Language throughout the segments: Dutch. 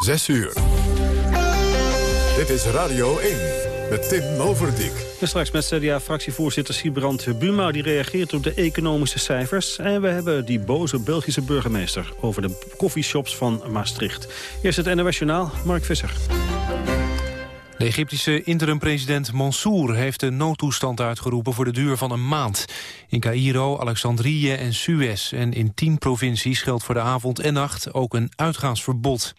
6 uur. Dit is Radio 1 met Tim Overdijk. En straks met CDA-fractievoorzitter Sibrand Buma... die reageert op de economische cijfers. En we hebben die boze Belgische burgemeester... over de koffieshops van Maastricht. Eerst het NOS Journaal, Mark Visser. De Egyptische interim-president Mansour heeft een noodtoestand uitgeroepen voor de duur van een maand. In Cairo, Alexandrië en Suez en in tien provincies geldt voor de avond en nacht ook een uitgaansverbod.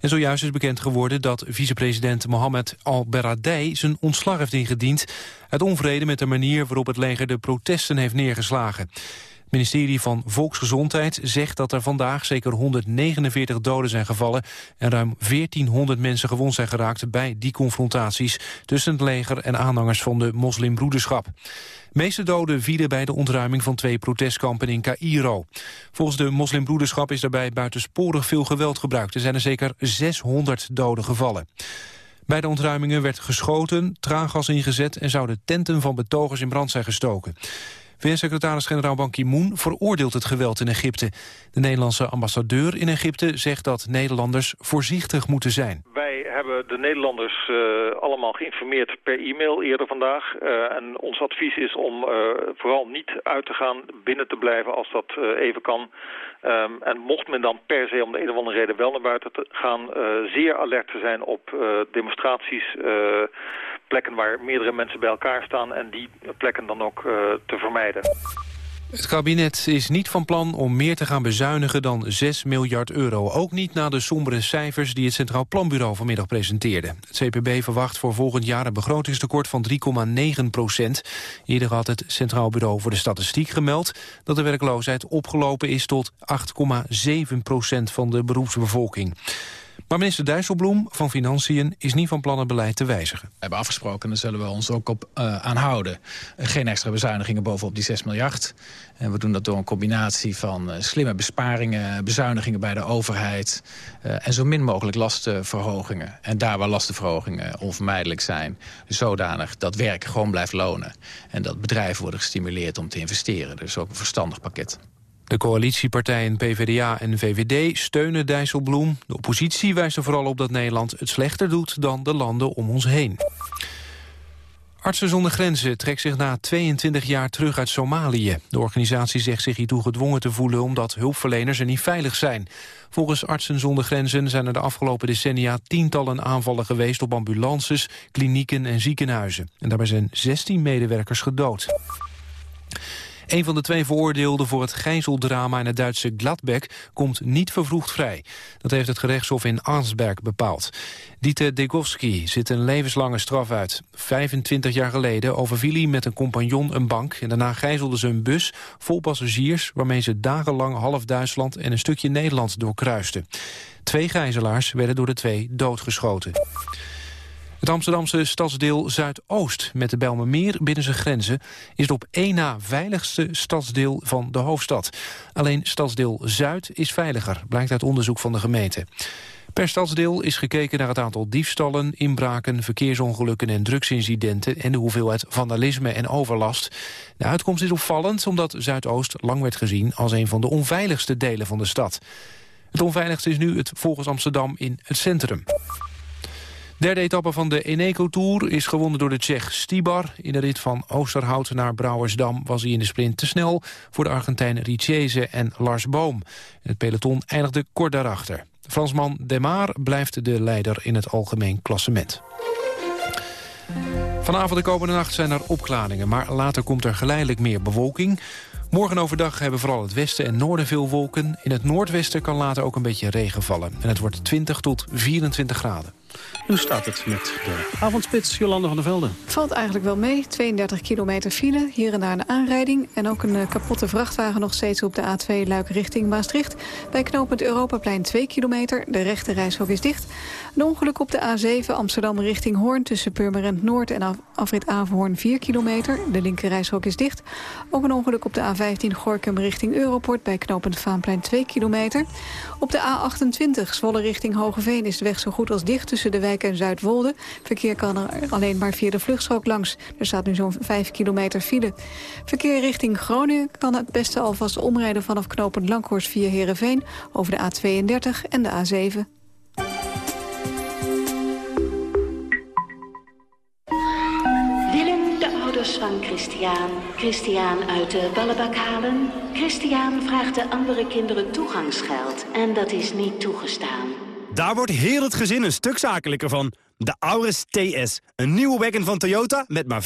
En zojuist is bekend geworden dat vicepresident Mohammed al-Baradei zijn ontslag heeft ingediend uit onvrede met de manier waarop het leger de protesten heeft neergeslagen. Ministerie van Volksgezondheid zegt dat er vandaag zeker 149 doden zijn gevallen... en ruim 1400 mensen gewond zijn geraakt bij die confrontaties... tussen het leger en aanhangers van de moslimbroederschap. De meeste doden vielen bij de ontruiming van twee protestkampen in Cairo. Volgens de moslimbroederschap is daarbij buitensporig veel geweld gebruikt. Er zijn er zeker 600 doden gevallen. Bij de ontruimingen werd geschoten, traangas ingezet... en zouden tenten van betogers in brand zijn gestoken. VN-secretaris-generaal Ban Ki-moon veroordeelt het geweld in Egypte. De Nederlandse ambassadeur in Egypte zegt dat Nederlanders voorzichtig moeten zijn. Wij hebben de Nederlanders uh, allemaal geïnformeerd per e-mail eerder vandaag. Uh, en ons advies is om uh, vooral niet uit te gaan, binnen te blijven als dat even kan. Um, en mocht men dan per se om de een of andere reden wel naar buiten te gaan... zeer alert te zijn op demonstraties plekken waar meerdere mensen bij elkaar staan... en die plekken dan ook uh, te vermijden. Het kabinet is niet van plan om meer te gaan bezuinigen dan 6 miljard euro. Ook niet na de sombere cijfers die het Centraal Planbureau vanmiddag presenteerde. Het CPB verwacht voor volgend jaar een begrotingstekort van 3,9 procent. Eerder had het Centraal Bureau voor de Statistiek gemeld... dat de werkloosheid opgelopen is tot 8,7 procent van de beroepsbevolking. Maar minister Dijsselbloem van Financiën is niet van plan het beleid te wijzigen. We hebben afgesproken, en daar zullen we ons ook op uh, aanhouden. Geen extra bezuinigingen bovenop die 6 miljard. En we doen dat door een combinatie van uh, slimme besparingen... bezuinigingen bij de overheid... en zo min mogelijk lastenverhogingen. En daar waar lastenverhogingen onvermijdelijk zijn... zodanig dat werk gewoon blijft lonen. En dat bedrijven worden gestimuleerd om te investeren. Dus ook een verstandig pakket. De coalitiepartijen PvdA en VVD steunen Dijsselbloem. De oppositie wijst er vooral op dat Nederland het slechter doet dan de landen om ons heen. Artsen zonder Grenzen trekt zich na 22 jaar terug uit Somalië. De organisatie zegt zich hiertoe gedwongen te voelen omdat hulpverleners er niet veilig zijn. Volgens Artsen zonder Grenzen zijn er de afgelopen decennia tientallen aanvallen geweest op ambulances, klinieken en ziekenhuizen. En daarbij zijn 16 medewerkers gedood. Een van de twee veroordeelden voor het gijzeldrama in het Duitse Gladbeck komt niet vervroegd vrij. Dat heeft het gerechtshof in Arnsberg bepaald. Dieter Degowski zit een levenslange straf uit. 25 jaar geleden overviel hij met een compagnon een bank... en daarna gijzelden ze een bus vol passagiers... waarmee ze dagenlang half Duitsland en een stukje Nederland doorkruisten. Twee gijzelaars werden door de twee doodgeschoten. Het Amsterdamse stadsdeel Zuidoost met de Bijlmermeer binnen zijn grenzen... is het op één na veiligste stadsdeel van de hoofdstad. Alleen stadsdeel Zuid is veiliger, blijkt uit onderzoek van de gemeente. Per stadsdeel is gekeken naar het aantal diefstallen, inbraken, verkeersongelukken en drugsincidenten en de hoeveelheid vandalisme en overlast. De uitkomst is opvallend omdat Zuidoost lang werd gezien als een van de onveiligste delen van de stad. Het onveiligste is nu het volgens Amsterdam in het centrum. Derde etappe van de Eneco Tour is gewonnen door de Tsjech Stibar. In de rit van Oosterhout naar Brouwersdam was hij in de sprint te snel... voor de Argentijn Richese en Lars Boom. Het peloton eindigde kort daarachter. Fransman Demar blijft de leider in het algemeen klassement. Vanavond de komende nacht zijn er opklaringen, maar later komt er geleidelijk meer bewolking. Morgen overdag hebben vooral het westen en noorden veel wolken. In het noordwesten kan later ook een beetje regen vallen. En het wordt 20 tot 24 graden. Hoe staat het met de avondspits, Jolande van der Velde? Valt eigenlijk wel mee. 32 kilometer file, hier en daar een aanrijding... en ook een eh, kapotte vrachtwagen nog steeds op de A2 Luik richting Maastricht. Bij knooppunt Europaplein 2 kilometer. De rechte reishok is dicht. Een ongeluk op de A7 Amsterdam richting Hoorn... tussen Purmerend Noord en afrit Averhoorn 4 kilometer. De linker reishok is dicht. Ook een ongeluk op de A15 Gorkum richting Europort... bij knooppunt Vaanplein 2 kilometer. Op de A28 Zwolle richting Hogeveen is de weg zo goed als dicht tussen de wijk en Zuidwolde. Verkeer kan er alleen maar via de vluchtstrook langs. Er staat nu zo'n 5 kilometer file. Verkeer richting Groningen kan het beste alvast omrijden... vanaf knopend Lankhorst via Heerenveen over de A32 en de A7. Willen de ouders van Christian. Christian uit de ballenbak halen. Christian vraagt de andere kinderen toegangsgeld. En dat is niet toegestaan. Daar wordt heel het gezin een stuk zakelijker van. De Auris TS. Een nieuwe wagon van Toyota met maar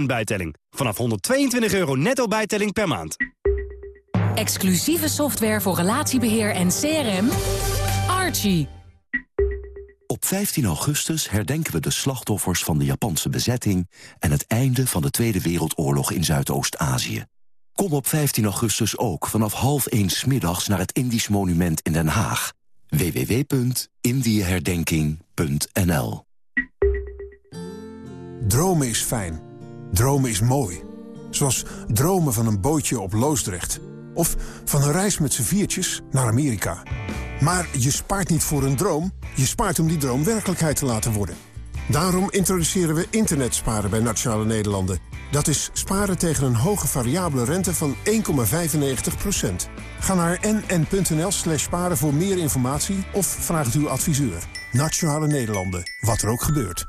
14% bijtelling. Vanaf 122 euro netto bijtelling per maand. Exclusieve software voor relatiebeheer en CRM. Archie. Op 15 augustus herdenken we de slachtoffers van de Japanse bezetting... en het einde van de Tweede Wereldoorlog in Zuidoost-Azië. Kom op 15 augustus ook vanaf half 1 middags naar het Indisch Monument in Den Haag. www.indieherdenking.nl Dromen is fijn. Dromen is mooi. Zoals dromen van een bootje op Loosdrecht. Of van een reis met z'n viertjes naar Amerika. Maar je spaart niet voor een droom, je spaart om die droom werkelijkheid te laten worden. Daarom introduceren we internetsparen bij Nationale Nederlanden. Dat is sparen tegen een hoge variabele rente van 1,95%. Ga naar nn.nl slash sparen voor meer informatie of vraag het uw adviseur. Nationale Nederlanden, wat er ook gebeurt.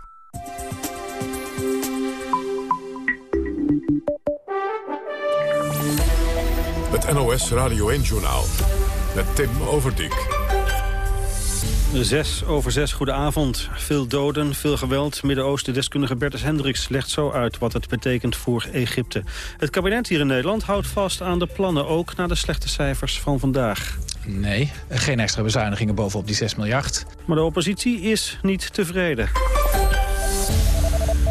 Het NOS Radio 1-journaal met Tim Overdijk. Zes over zes, goedenavond. Veel doden, veel geweld. Midden-Oosten-deskundige Bertus Hendricks legt zo uit wat het betekent voor Egypte. Het kabinet hier in Nederland houdt vast aan de plannen, ook naar de slechte cijfers van vandaag. Nee, geen extra bezuinigingen bovenop die 6 miljard. Maar de oppositie is niet tevreden.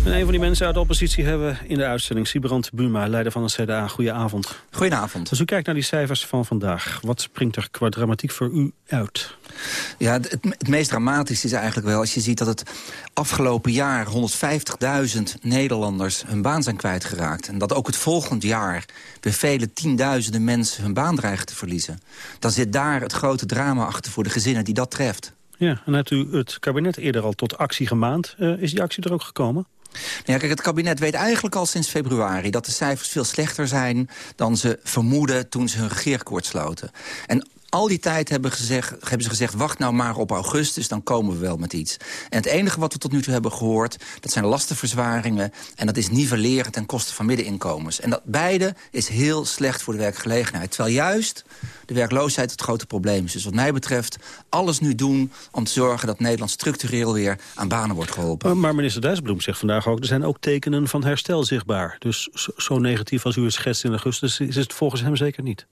En een van die mensen uit de oppositie hebben in de uitstelling... Sibrand Buma, leider van de CDA. Goedenavond. Goedenavond. Als u kijkt naar die cijfers van vandaag... wat springt er qua dramatiek voor u uit? Ja, het, het meest dramatische is eigenlijk wel... als je ziet dat het afgelopen jaar 150.000 Nederlanders hun baan zijn kwijtgeraakt. En dat ook het volgend jaar weer vele tienduizenden mensen hun baan dreigen te verliezen. Dan zit daar het grote drama achter voor de gezinnen die dat treft. Ja, en hebt u het kabinet eerder al tot actie gemaand. Uh, is die actie er ook gekomen? Nou ja, kijk, het kabinet weet eigenlijk al sinds februari... dat de cijfers veel slechter zijn dan ze vermoeden toen ze hun regeerakkoord sloten. En al die tijd hebben, gezegd, hebben ze gezegd... wacht nou maar op augustus, dan komen we wel met iets. En het enige wat we tot nu toe hebben gehoord... dat zijn lastenverzwaringen en dat is nivelleren ten koste van middeninkomens. En dat beide is heel slecht voor de werkgelegenheid. Terwijl juist de werkloosheid het grote probleem is. Dus wat mij betreft alles nu doen om te zorgen... dat Nederland structureel weer aan banen wordt geholpen. Maar minister Dijsselbloem zegt vandaag ook... er zijn ook tekenen van herstel zichtbaar. Dus zo negatief als u het schetst in augustus... is het volgens hem zeker niet.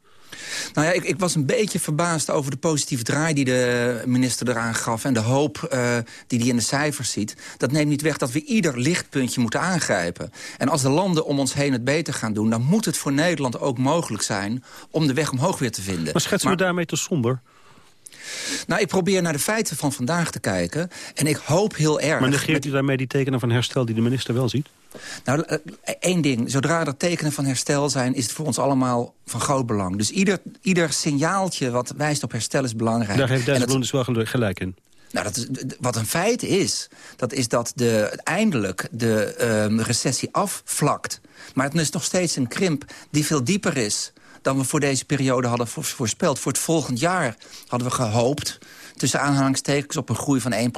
Nou ja, ik, ik, was een beetje verbaasd over de positieve draai die de minister eraan gaf... en de hoop uh, die hij in de cijfers ziet. Dat neemt niet weg dat we ieder lichtpuntje moeten aangrijpen. En als de landen om ons heen het beter gaan doen... dan moet het voor Nederland ook mogelijk zijn om de weg omhoog weer te vinden. Maar schetsen we daarmee te somber? Nou, ik probeer naar de feiten van vandaag te kijken. En ik hoop heel erg... Maar negeert u daarmee die tekenen van herstel die de minister wel ziet? Nou, eh, één ding. Zodra er tekenen van herstel zijn... is het voor ons allemaal van groot belang. Dus ieder, ieder signaaltje wat wijst op herstel is belangrijk. Daar heeft Dijsselbloem dus wel gelijk in. Nou, dat is, wat een feit is, dat is dat de, eindelijk de um, recessie afvlakt. Maar het is nog steeds een krimp die veel dieper is dan we voor deze periode hadden voorspeld. Voor het volgend jaar hadden we gehoopt tussen aanhalingstekens op een groei van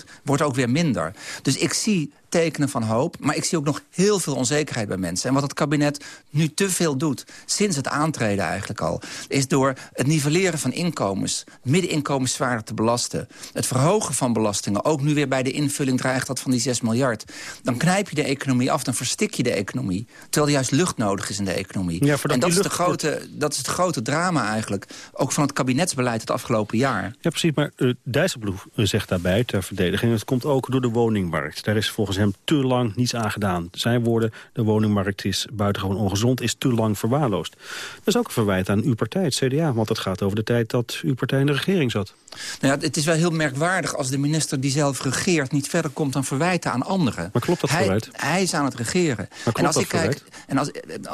1%, wordt ook weer minder. Dus ik zie tekenen van hoop. Maar ik zie ook nog heel veel onzekerheid bij mensen. En wat het kabinet nu te veel doet, sinds het aantreden eigenlijk al... is door het nivelleren van inkomens, middeninkomens zwaarder te belasten... het verhogen van belastingen, ook nu weer bij de invulling dreigt dat van die 6 miljard... dan knijp je de economie af, dan verstik je de economie... terwijl er juist lucht nodig is in de economie. Ja, en dat is, de grote, dat is het grote drama eigenlijk, ook van het kabinetsbeleid het afgelopen jaar. Ja, precies, maar uh, Dijsselbloem zegt daarbij ter verdediging... het komt ook door de woningmarkt. Daar is volgens hem te lang niets aangedaan. Zijn woorden, de woningmarkt is buitengewoon ongezond, is te lang verwaarloosd. Dat is ook een verwijt aan uw partij, het CDA, want het gaat over de tijd dat uw partij in de regering zat. Nou ja, het is wel heel merkwaardig als de minister die zelf regeert... niet verder komt dan verwijten aan anderen. Maar klopt dat hij, verwijt? Hij is aan het regeren. Maar klopt en als dat ik kijk, En als,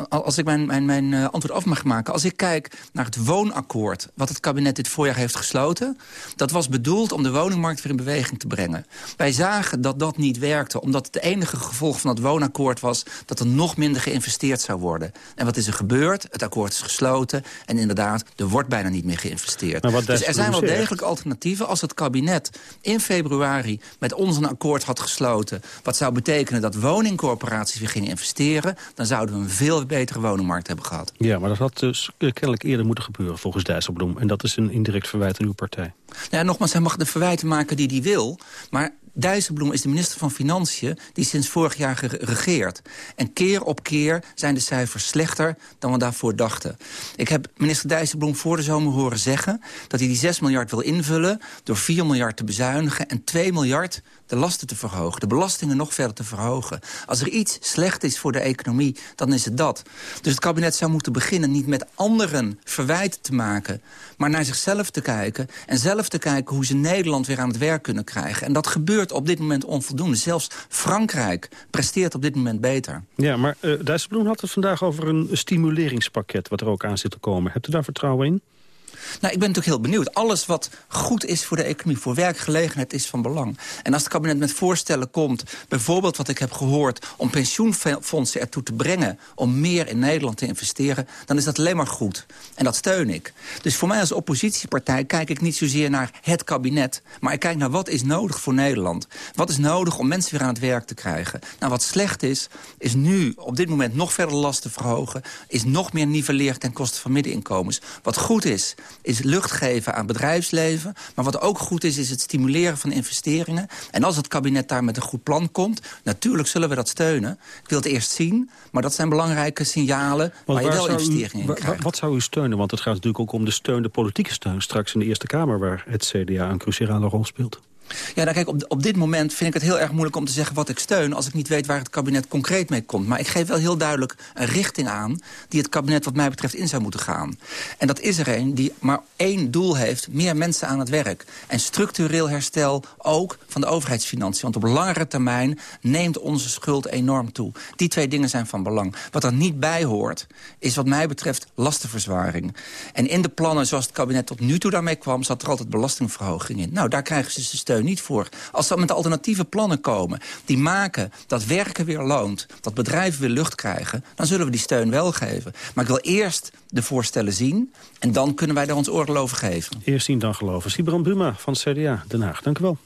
als ik mijn, mijn, mijn eh, antwoord af mag maken... als ik kijk naar het woonakkoord... wat het kabinet dit voorjaar heeft gesloten... dat was bedoeld om de woningmarkt weer in beweging te brengen. Wij zagen dat dat niet werkte, omdat omdat het enige gevolg van het woonakkoord was... dat er nog minder geïnvesteerd zou worden. En wat is er gebeurd? Het akkoord is gesloten. En inderdaad, er wordt bijna niet meer geïnvesteerd. Dus er zijn wel degelijk alternatieven. Als het kabinet in februari met ons een akkoord had gesloten... wat zou betekenen dat woningcorporaties weer gingen investeren... dan zouden we een veel betere woningmarkt hebben gehad. Ja, maar dat had dus kennelijk eerder moeten gebeuren volgens Dijsselbloem. En dat is een indirect verwijt aan uw partij. Ja, nogmaals, hij mag de verwijten maken die hij wil. Maar Dijsselbloem is de minister van Financiën die sinds vorig jaar regeert. En keer op keer zijn de cijfers slechter dan we daarvoor dachten. Ik heb minister Dijsselbloem voor de zomer horen zeggen... dat hij die 6 miljard wil invullen door 4 miljard te bezuinigen... en 2 miljard de lasten te verhogen, de belastingen nog verder te verhogen. Als er iets slecht is voor de economie, dan is het dat. Dus het kabinet zou moeten beginnen niet met anderen verwijten te maken... maar naar zichzelf te kijken en zelf te kijken hoe ze Nederland weer aan het werk kunnen krijgen. En dat gebeurt op dit moment onvoldoende. Zelfs Frankrijk presteert op dit moment beter. Ja, maar uh, Dijsselbloem had het vandaag over een stimuleringspakket... wat er ook aan zit te komen. Hebt u daar vertrouwen in? Nou, ik ben natuurlijk heel benieuwd. Alles wat goed is voor de economie, voor werkgelegenheid, is van belang. En als het kabinet met voorstellen komt, bijvoorbeeld wat ik heb gehoord... om pensioenfondsen ertoe te brengen om meer in Nederland te investeren... dan is dat alleen maar goed. En dat steun ik. Dus voor mij als oppositiepartij kijk ik niet zozeer naar het kabinet... maar ik kijk naar wat is nodig voor Nederland. Wat is nodig om mensen weer aan het werk te krijgen. Nou, wat slecht is, is nu op dit moment nog verder lasten verhogen... is nog meer nivelleren ten koste van middeninkomens. Wat goed is, is lucht geven aan bedrijfsleven. Maar wat ook goed is, is het stimuleren van investeringen. En als het kabinet daar met een goed plan komt... natuurlijk zullen we dat steunen. Ik wil het eerst zien, maar dat zijn belangrijke signalen... waar, je wel investeringen in krijgt. Wat zou u steunen? Want het gaat natuurlijk ook om de steun, de politieke steun... straks in de Eerste Kamer, waar het CDA een cruciale rol speelt. Ja, nou kijk, op, op dit moment vind ik het heel erg moeilijk om te zeggen wat ik steun... als ik niet weet waar het kabinet concreet mee komt. Maar ik geef wel heel duidelijk een richting aan... die het kabinet wat mij betreft in zou moeten gaan. En dat is er een die maar één doel heeft. Meer mensen aan het werk. En structureel herstel ook van de overheidsfinanciën. Want op langere termijn neemt onze schuld enorm toe. Die twee dingen zijn van belang. Wat er niet bij hoort, is wat mij betreft lastenverzwaring. En in de plannen zoals het kabinet tot nu toe daarmee kwam... zat er altijd belastingverhoging in. Nou, daar krijgen ze de steun niet voor. Als ze met alternatieve plannen komen die maken dat werken weer loont... dat bedrijven weer lucht krijgen, dan zullen we die steun wel geven. Maar ik wil eerst de voorstellen zien en dan kunnen wij daar ons oordeel over geven. Eerst zien, dan geloven. Sibran Buma van CDA Den Haag, dank u wel.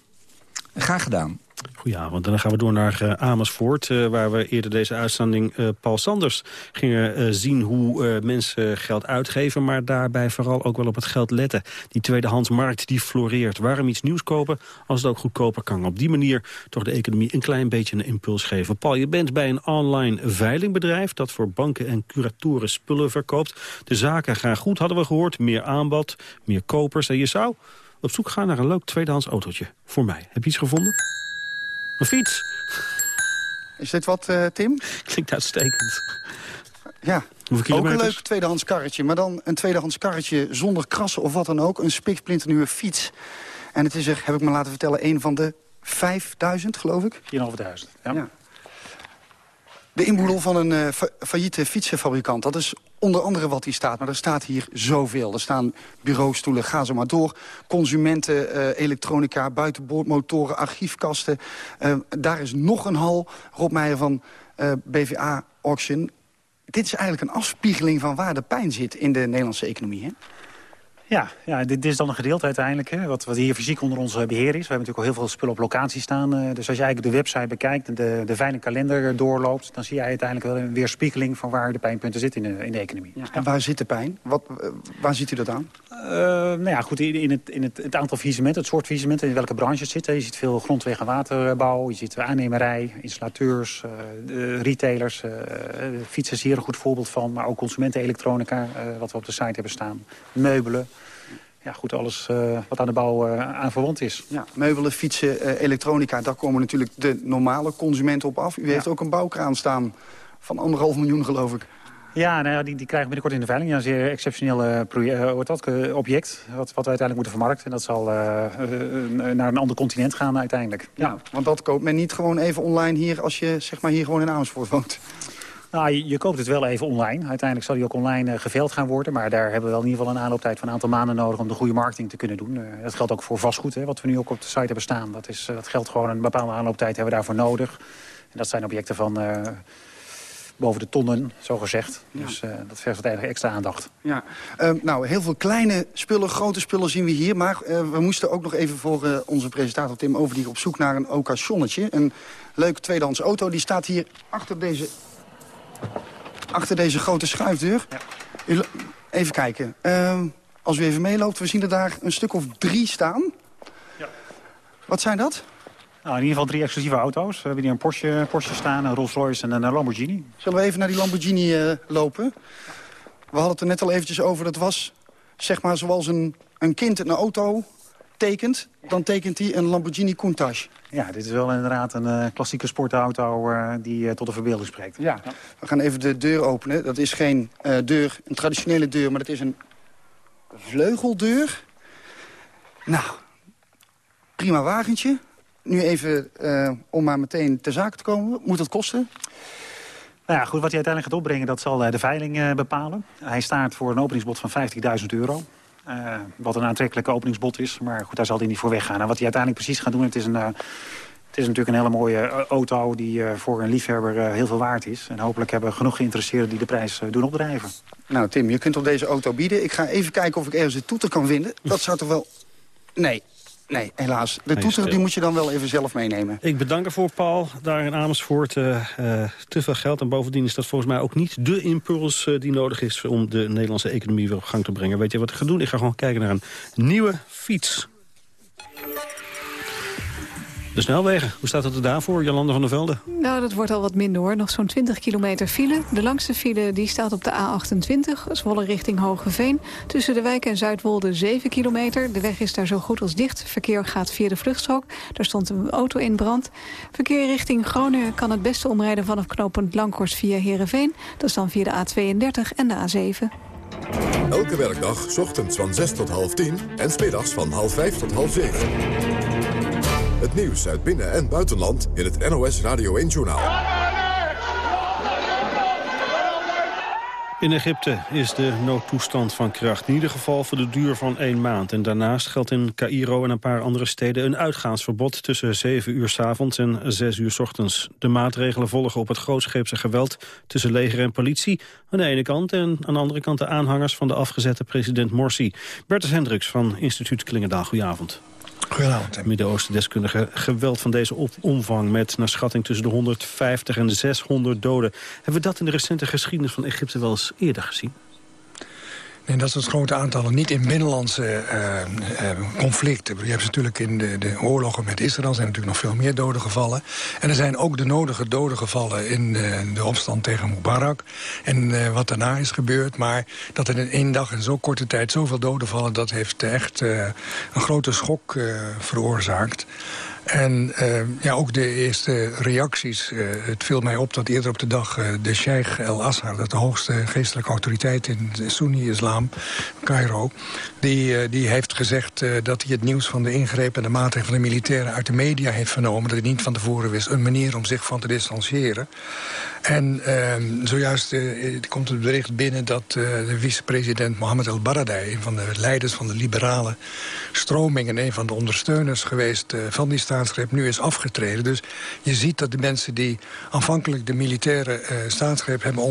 Graag gedaan. Goedenavond. En dan gaan we door naar uh, Amersfoort, uh, waar we eerder deze uitzending uh, Paul Sanders gingen zien hoe mensen geld uitgeven, maar daarbij vooral ook wel op het geld letten. Die tweedehandsmarkt die floreert. Waarom iets nieuws kopen als het ook goedkoper kan? Op die manier toch de economie een klein beetje een impuls geven. Paul, je bent bij een online veilingbedrijf dat voor banken en curatoren spullen verkoopt. De zaken gaan goed, hadden we gehoord. Meer aanbod, meer kopers. En je zou op zoek gaan naar een leuk tweedehands autootje. Voor mij. Heb je iets gevonden? Een fiets. Is dit wat, uh, Tim? Klinkt uitstekend. Ja, ook een leuk tweedehands karretje. Maar dan een tweedehands karretje zonder krassen of wat dan ook. Een spiksplinternieuwe fiets. En het is er, heb ik me laten vertellen, een van de 5000, geloof ik. 4.500, ja. ja. De inboedel van een uh, failliete fietsenfabrikant, dat is onder andere wat hier staat. Maar er staat hier zoveel. Er staan bureaustoelen, ga zo maar door. Consumenten, uh, elektronica, buitenboordmotoren, archiefkasten. Uh, daar is nog een hal. Rob Meijer van BVA Auction. Dit is eigenlijk een afspiegeling van waar de pijn zit in de Nederlandse economie, hè? Ja, ja dit, is dan een gedeelte uiteindelijk. Hè, wat, wat hier fysiek onder ons beheer is. We hebben natuurlijk al heel veel spullen op locatie staan. Uh, dus als je eigenlijk de website bekijkt en de, de veilingkalender doorloopt... dan zie je uiteindelijk wel een weerspiegeling van waar de pijnpunten zitten in de, in de economie. Ja, en waar zit de pijn? Wat, uh, waar ziet u dat aan? Uh, nou ja, goed, in, in, het, in het, het aantal visementen, het soort visementen... in welke branches het zitten. Je ziet veel grondweg- en waterbouw. Je ziet aannemerij, installateurs, retailers. fietsen is hier een goed voorbeeld van. Maar ook consumentenelektronica, wat we op de site hebben staan. Meubelen ja, goed, alles uh, wat aan de bouw uh, aan verwant is. Ja, meubelen, fietsen, uh, elektronica, daar komen natuurlijk de normale consumenten op af. U heeft ook een bouwkraan staan van anderhalf miljoen, geloof ik. Ja, nou ja die, die krijgen binnenkort in de veiling. Ja, een zeer exceptioneel project, dat, object wat, wat we uiteindelijk moeten vermarkten. En dat zal naar een ander continent gaan uiteindelijk. Ja. ja, want dat koopt men niet gewoon even online hier als je zeg maar, hier gewoon in Amersfoort woont. Nou, je, je, koopt het wel even online. Uiteindelijk zal die ook online uh, geveild gaan worden. Maar daar hebben we wel in ieder geval een aanlooptijd van een aantal maanden nodig... om de goede marketing te kunnen doen. Uh, dat geldt ook voor vastgoed, hè, wat we nu ook op de site hebben staan. Dat, is, uh, dat geldt gewoon een bepaalde aanlooptijd hebben we daarvoor nodig. En dat zijn objecten van boven de tonnen, zo gezegd. Ja. Dus uh, dat vergt wat extra aandacht. Ja. Uh, nou, heel veel kleine spullen, grote spullen zien we hier. Maar uh, we moesten ook nog even voor onze presentator Tim Overdiek... op zoek naar een occasionnetje. Een leuke tweedehands auto. Die staat hier achter deze, achter deze grote schuifdeur. Ja. Even kijken. Ehm, als u even meeloopt, we zien er daar een stuk of drie staan. Ja. Wat zijn dat? Nou, in ieder geval drie exclusieve auto's. We hebben hier een Porsche, Porsche staan, een Rolls Royce en een Lamborghini. Zullen we even naar die Lamborghini uh, lopen? We hadden het er net al eventjes over. Dat was zeg maar zoals een, een kind een auto tekent. Dan tekent hij een Lamborghini Countach. Ja, dit is wel inderdaad een uh, klassieke sportauto uh, die tot de verbeelding spreekt. Ja. we gaan even de deur openen. Dat is geen deur, een traditionele deur, maar dat is een vleugeldeur. Nou, prima wagentje. Nu even, uh, om maar meteen ter zake te komen, moet het kosten? Nou ja, goed, wat hij uiteindelijk gaat opbrengen, dat zal uh, de veiling uh, bepalen. Hij staat voor een openingsbod van 50.000 euro. Wat een aantrekkelijke openingsbod is, maar goed, daar zal hij niet voor weggaan. En wat hij uiteindelijk precies gaat doen, het is, een, het is natuurlijk een hele mooie auto... die voor een liefhebber heel veel waard is. En hopelijk hebben genoeg geïnteresseerden die de prijs doen opdrijven. Nou Tim, je kunt op deze auto bieden. Ik ga even kijken of ik ergens de toeter kan vinden. Dat zou toch wel... Nee, Nee, helaas. De toeter die moet je dan wel even zelf meenemen. Ik bedank ervoor, Paul. Daar in Amersfoort uh, uh, te veel geld. En bovendien is dat volgens mij ook niet de impuls uh, die nodig is... om de Nederlandse economie weer op gang te brengen. Weet je wat ik ga doen? Ik ga gewoon kijken naar een nieuwe fiets. De snelwegen, hoe staat het er daarvoor, Jolanda van der Velde? Nou, dat wordt al wat minder hoor. Nog zo'n 20 kilometer file. De langste file die staat op de A28, Zwolle richting Hogeveen. Tussen de wijk en Zuidwolde 7 kilometer. De weg is daar zo goed als dicht. Verkeer gaat via de vluchtstrook. Daar stond een auto in brand. Verkeer richting Groningen kan het beste omrijden vanaf knooppunt Lankhorst via Heerenveen. Dat is dan via de A32 en de A7. Elke werkdag, ochtends van 6 tot half 10 en smiddags van half 5 tot half 7. Het nieuws uit binnen- en buitenland in het NOS Radio 1-journaal. In Egypte is de noodtoestand van kracht. In ieder geval voor de duur van één maand. En daarnaast geldt in Cairo en een paar andere steden... een uitgaansverbod tussen 7 uur s avonds en 6 uur s ochtends. De maatregelen volgen op het grootscheepse geweld... tussen leger en politie aan de ene kant... en aan de andere kant de aanhangers van de afgezette president Morsi. Bertus Hendricks van instituut Klingendaal, goedenavond. Goedenavond. Midden-Oosten-deskundige geweld van deze omvang... met naar schatting tussen de 150 en de 600 doden. Hebben we dat in de recente geschiedenis van Egypte wel eens eerder gezien? En dat soort grote aantallen niet in binnenlandse uh, uh, conflicten. Je hebt natuurlijk in de, de, oorlogen met Israël zijn natuurlijk nog veel meer doden gevallen. En er zijn ook de nodige doden gevallen in uh, de opstand tegen Mubarak. En wat daarna is gebeurd. Maar dat er in één dag in zo'n korte tijd zoveel doden vallen... dat heeft echt een grote schok veroorzaakt. En uh, ja, ook de eerste reacties. Uh, het viel mij op dat eerder op de dag uh, de Sheikh El Azhar... dat de hoogste geestelijke autoriteit in de Sunni-islam, Cairo... die, die heeft gezegd dat hij het nieuws van de ingreep en de maatregelen van de militairen... uit de media heeft vernomen, dat hij niet van tevoren wist... een manier om zich van te distancieren. En ehm, zojuist komt het bericht binnen dat de vicepresident Mohammed El Baradei... een van de leiders van de liberale stroming... en een van de ondersteuners geweest van die staat staatsgreep nu is afgetreden. Dus je ziet dat de mensen die aanvankelijk de militaire staatsgreep hebben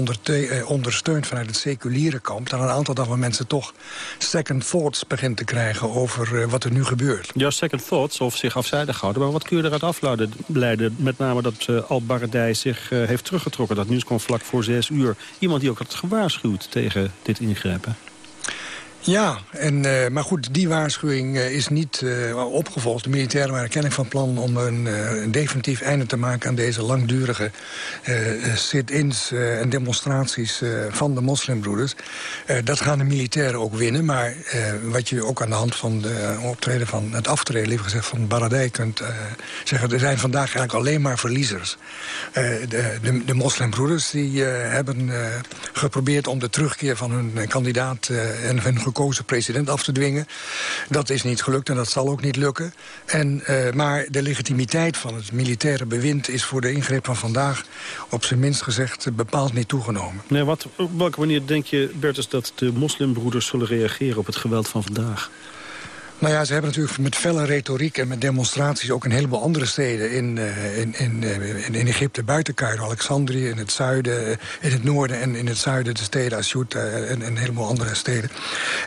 ondersteund vanuit het seculiere kamp... dat een aantal van mensen toch second thoughts begint te krijgen over uh, wat er nu gebeurt. Ja, second thoughts of zich afzijdig houden. Maar wat kun je eruit afleiden? Met name dat uh, Al Baradij zich heeft teruggetrokken. Dat nieuws kwam vlak voor zes uur. Iemand die ook had gewaarschuwd tegen dit ingrijpen. Ja, en, uh, maar goed, die waarschuwing uh, is niet uh, opgevolgd. De militairen waren kennelijk van plan om een, een, definitief einde te maken... aan deze langdurige sit-ins en demonstraties van de moslimbroeders. dat gaan de militairen ook winnen. Maar wat je ook aan de hand van de optreden van het aftreden... liever gezegd van Baradij kunt zeggen... er zijn vandaag eigenlijk alleen maar verliezers. de, de, de, moslimbroeders die hebben geprobeerd om de terugkeer van hun kandidaat... en hun gekozen president af te dwingen. Dat is niet gelukt en dat zal ook niet lukken. En, maar de legitimiteit van het militaire bewind is voor de ingreep van vandaag... op zijn minst gezegd bepaald niet toegenomen. Nee, wat, op welke manier denk je, Bertus, dat de moslimbroeders zullen reageren op het geweld van vandaag? Nou ja, ze hebben natuurlijk met felle retoriek en met demonstraties... ook een heleboel andere steden in, uh, in, in, in, in, Egypte buiten Cairo. Alexandrië in het zuiden, in het noorden en in het zuiden de steden Ashuta en, en een heleboel andere steden.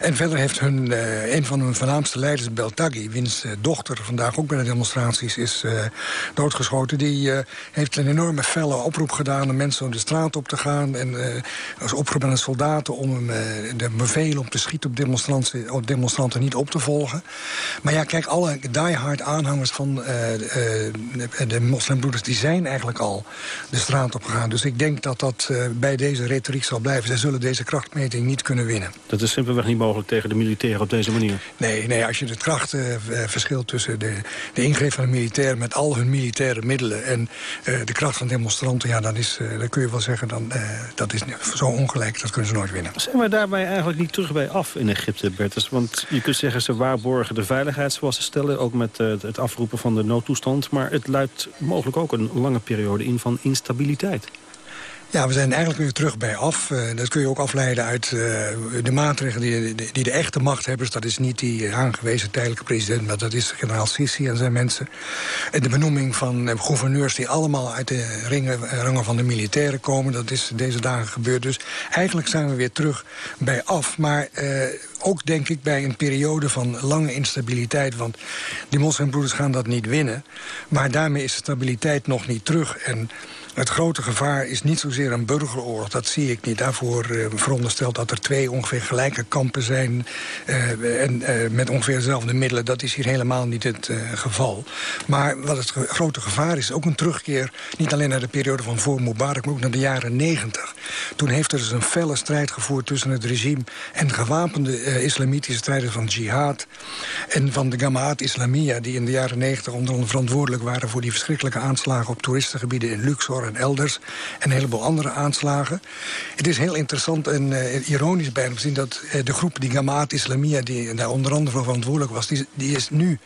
En verder heeft hun, uh, een van hun voornaamste leiders, Beltagi... wiens uh, dochter vandaag ook bij de demonstraties is doodgeschoten... die heeft een enorme felle oproep gedaan om mensen om de straat op te gaan... en als oproep aan de soldaten om de bevelen om te schieten op demonstranten, op demonstranten niet op te volgen. Maar ja, kijk, alle diehard aanhangers van uh, uh, de moslimbroeders... die zijn eigenlijk al de straat op gegaan. Dus ik denk dat dat uh, bij deze retoriek zal blijven. Zij zullen deze krachtmeting niet kunnen winnen. Dat is simpelweg niet mogelijk tegen de militairen op deze manier? Nee, nee als je het krachtverschil tussen de, de ingreep van de militair... met al hun militaire middelen en de kracht van demonstranten... ja, dan, is, dan kun je wel zeggen, dan, dat is zo ongelijk. Dat kunnen ze nooit winnen. Zijn we daarbij eigenlijk niet terug bij af in Egypte, Bertus? Want je kunt zeggen, ze waarborgen de veiligheid zoals ze stellen. Ook met uh, het afroepen van de noodtoestand. Maar het luidt mogelijk ook een lange periode in van instabiliteit. Ja, we zijn eigenlijk weer terug bij af. Uh, dat kun je ook afleiden uit uh, de maatregelen die, die, de echte machthebbers... dat is niet die aangewezen tijdelijke president... maar dat is generaal Sisi en zijn mensen. En de benoeming van uh, gouverneurs die allemaal uit de ringen, rangen van de militairen komen... dat is deze dagen gebeurd. Dus eigenlijk zijn we weer terug bij af. Maar ook denk ik bij een periode van lange instabiliteit. Want die moslimbroeders gaan dat niet winnen. Maar daarmee is de stabiliteit nog niet terug. En het grote gevaar is niet zozeer een burgeroorlog. Dat zie ik niet. Daarvoor uh, verondersteld dat er twee ongeveer gelijke kampen zijn... Uh, en uh, met ongeveer dezelfde middelen. Dat is hier helemaal niet het geval. Maar wat het grote gevaar is, ook een terugkeer... niet alleen naar de periode van voor Mubarak, maar ook naar de jaren negentig. Toen heeft er dus een felle strijd gevoerd tussen het regime... en gewapende islamitische strijders van jihad... en van de Gamaat Islamia... die in de jaren negentig onder andere verantwoordelijk waren... voor die verschrikkelijke aanslagen op toeristengebieden in Luxor en elders. En een heleboel andere aanslagen. Het is heel interessant en uh, ironisch bijna te zien dat uh, de groep die Gamaat Islamia... die daar onder andere voor verantwoordelijk was... die, die is nu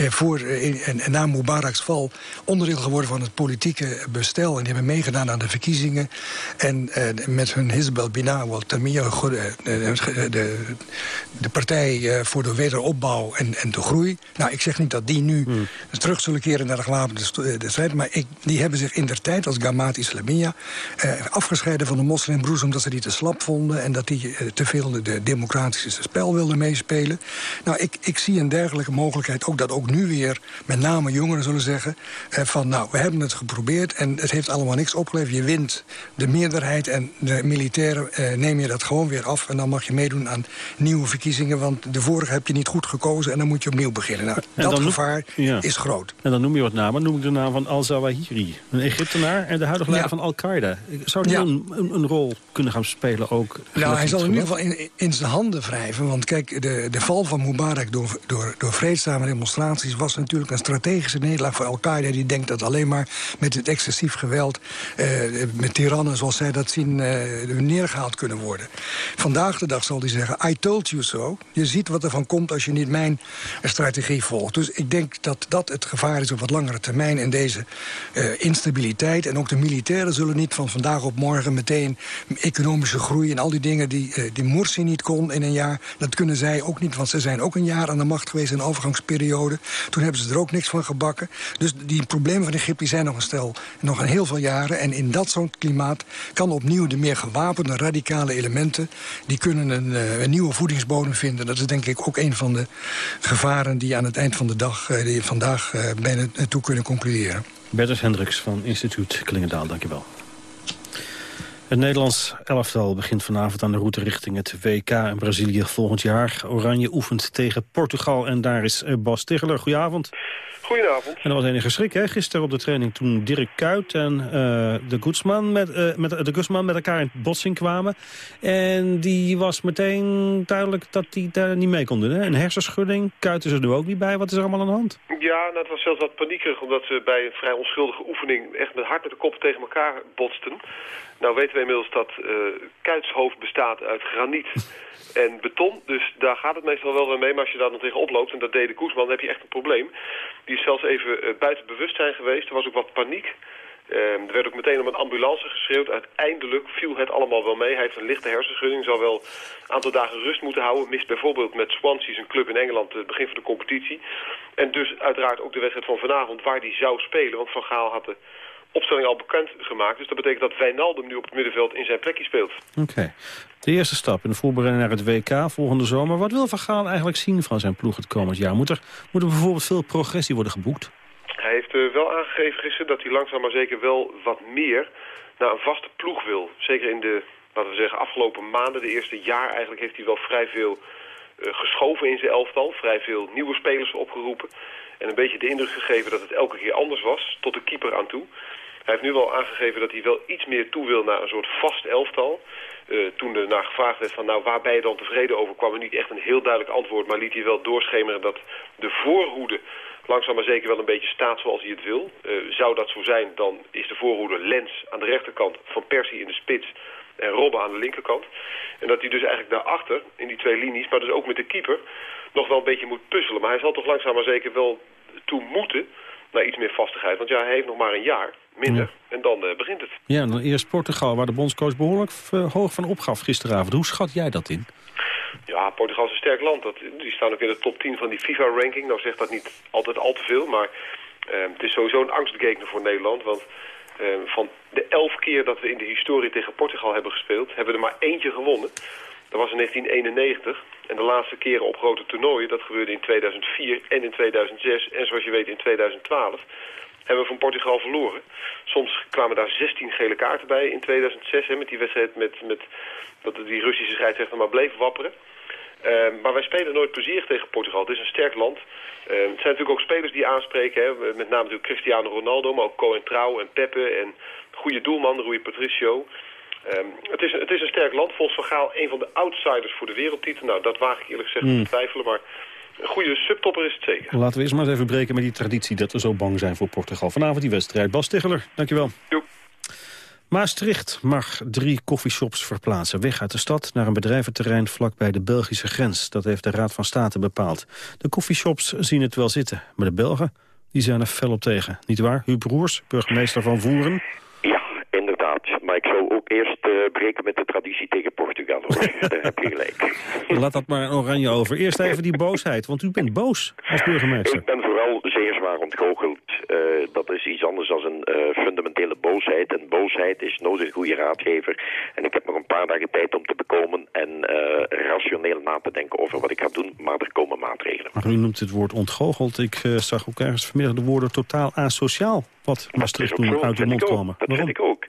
uh, voor, en, en na Mubarak's val onderdeel geworden van het politieke bestel. En die hebben meegedaan aan de verkiezingen. En met hun Hizb al-Bina wal de, de, de partij voor de wederopbouw en, en de groei. Nou, ik zeg niet dat die nu hmm. terug zullen keren naar de gewapende strijd... maar ik, die hebben zich in der tijd als Gamaat Islamia... Eh, afgescheiden van de moslimbroers omdat ze die te slap vonden... en dat die eh, te veel de democratische spel wilden meespelen. Nou, ik, ik zie een dergelijke mogelijkheid ook dat ook nu weer... met name jongeren zullen zeggen eh, van... nou, we hebben het geprobeerd en het heeft allemaal niks opgeleverd. Je wint de meerderheid en de militairen eh, neem je dat gewoon weer af... en dan mag je meedoen aan nieuwe verkiezingen... want de vorige heb je niet goed gekozen en dan moet je opnieuw beginnen. Nou, dat gevaar is groot. En dan noem je wat namen. noem ik de naam van Al-Zawahiri, een Egyptenaar en de huidige leider van Al-Qaeda. Zou hij een, een, rol kunnen gaan spelen ook? Nou, hij zal in ieder geval in, in zijn handen wrijven. Want kijk, de, de val van Mubarak door, door, door vreedzame demonstraties... was natuurlijk een strategische nederlaag voor Al-Qaeda. Die denkt dat alleen maar met het excessief geweld... Eh, met tirannen zoals zij dat zien, eh, neergehaald kunnen worden. Vandaag de dag zal hij zeggen, I told you so. Je ziet wat er van komt als je niet mijn strategie volgt. Dus ik denk dat dat het gevaar is op wat langere termijn... in deze uh, instabiliteit en ook de militairen zullen niet van vandaag op morgen meteen economische groei en al die dingen die, uh, die Morsi niet kon in een jaar. Dat kunnen zij ook niet, want ze zijn ook een jaar aan de macht geweest in een overgangsperiode. Toen hebben ze er ook niks van gebakken. Dus die problemen van Egypte zijn nog een stel, nog een heel veel jaren. En in dat soort klimaat kan opnieuw de meer gewapende radicale elementen, die kunnen een, uh, een nieuwe voedingsbodem vinden. Dat is denk ik ook een van de gevaren die aan het eind van de dag, uh, die vandaag bijna toe kunnen concluderen. Bertus Hendricks van instituut Klingendaal, dankjewel. Het Nederlands elftal begint vanavond aan de route richting het WK in Brazilië volgend jaar. Oranje oefent tegen Portugal en daar is eh, Bas Tegeler. Goedenavond. Goedenavond. En er was enige schrik hè, gisteren op de training toen Dirk Kuyt en uh, de, Guzman met, uh, met, de Guzman met elkaar in botsing kwamen. En die was meteen duidelijk dat hij daar niet mee kon doen. Hè? Een hersenschudding, Kuyt is er nu ook niet bij. Wat is er allemaal aan de hand? Ja, nou, het was zelfs wat paniekerig omdat ze bij een vrij onschuldige oefening echt met hart met de kop tegen elkaar botsten. Nou weten we inmiddels dat uh, Kuitshoofd bestaat uit graniet en beton. Dus daar gaat het meestal wel weer mee. Maar als je daar dan tegen oploopt, en dat deed de Koesman, dan heb je echt een probleem. Die is zelfs even uh, buiten bewustzijn geweest. Er was ook wat paniek. Uh, er werd ook meteen om een ambulance geschreeuwd. Uiteindelijk viel het allemaal wel mee. Hij heeft een lichte hersenschudding. Zal wel een aantal dagen rust moeten houden. Mist bijvoorbeeld met Swansea, zijn club in Engeland, het begin van de competitie. En dus uiteraard ook de wedstrijd van vanavond waar die zou spelen. Want Van Gaal had de opstelling al bekend gemaakt. Dus dat betekent dat Wijnaldum nu op het middenveld in zijn plekje speelt. Oké. De eerste stap in de voorbereiding naar het WK volgende zomer. Wat wil Van Gaal eigenlijk zien van zijn ploeg het komend jaar? Moet er, moet er bijvoorbeeld veel progressie worden geboekt? Hij heeft uh, wel aangegeven gisteren dat hij langzaam maar zeker wel wat meer naar een vaste ploeg wil. Zeker in de, laten we zeggen, afgelopen maanden, de eerste jaar eigenlijk, heeft hij wel vrij veel uh, geschoven in zijn elftal. Vrij veel nieuwe spelers opgeroepen. En een beetje de indruk gegeven dat het elke keer anders was, tot de keeper aan toe. Hij heeft nu wel aangegeven dat hij wel iets meer toe wil naar een soort vast elftal. Uh, toen er naar gevraagd werd van nou waar ben je dan tevreden over... kwam er niet echt een heel duidelijk antwoord, maar liet hij wel doorschemeren dat de voorhoede langzaam maar zeker wel een beetje staat zoals hij het wil. Uh, zou dat zo zijn, dan is de voorhoede Lens aan de rechterkant, Van Persie in de spits en Robben aan de linkerkant. En dat hij dus eigenlijk daarachter, in die twee linies, maar dus ook met de keeper, nog wel een beetje moet puzzelen. Maar hij zal toch langzaam maar zeker wel toe moeten naar iets meer vastigheid. Want ja, hij heeft nog maar een jaar minder. En dan uh, begint het. Ja, en dan eerst Portugal, waar de bondscoach behoorlijk uh, hoog van opgaf gisteravond. Hoe schat jij dat in? Ja, Portugal is een sterk land. Dat, die staan ook in de top 10 van die FIFA-ranking. Nou zegt dat niet altijd al te veel, maar uh, het is sowieso een angstgekeken voor Nederland. Want van de elf keer dat we in de historie tegen Portugal hebben gespeeld... hebben we er maar eentje gewonnen. Dat was in 1991. En de laatste keren op grote toernooien, dat gebeurde in 2004 en in 2006. En zoals je weet in 2012 hebben we van Portugal verloren. Soms kwamen daar 16 gele kaarten bij in 2006... Hè, met die wedstrijd met, met, dat die Russische scheidsrechter maar bleef wapperen. Uh, maar wij spelen nooit plezierig tegen Portugal. Het is een sterk land. Uh, het zijn natuurlijk ook spelers die aanspreken. Hè. Met name natuurlijk Cristiano Ronaldo, maar ook Cohen Trouw en Pepe... en goede doelman Rui Patricio... Um, het, is, het is een sterk land. Volgens Van Gaal een van de outsiders voor de wereldtitel. Nou, dat waag ik eerlijk gezegd mm. te twijfelen. Maar een goede subtopper is het zeker. Laten we eerst maar eens even breken met die traditie dat we zo bang zijn voor Portugal. Vanavond die wedstrijd. Bas Ticheler, dankjewel. Jo. Maastricht mag drie koffieshops verplaatsen. Weg uit de stad naar een bedrijventerrein vlakbij de Belgische grens. Dat heeft de Raad van State bepaald. De koffieshops zien het wel zitten. Maar de Belgen die zijn er fel op tegen. Niet waar? Huub Broers, burgemeester van Voeren. Ja, inderdaad. Maar ik zou ook eerst uh, breken met de traditie tegen Portugal. Hoor. Daar heb je gelijk. Laat dat maar oranje over. Eerst even die boosheid, want u bent boos als burgemeester. Ik ben vooral zeer zwaar ontgoocheld. Uh, dat is iets anders dan een uh, fundamentele boosheid. En boosheid is nooit een goede raadgever. En ik heb nog een paar dagen tijd om te bekomen en rationeel na te denken over wat ik ga doen. Maar er komen maatregelen. Maar u noemt het woord ontgoocheld. Ik zag ook ergens vanmiddag de woorden totaal asociaal wat Maastricht toen uit de mond komen. Dat vind ik ook.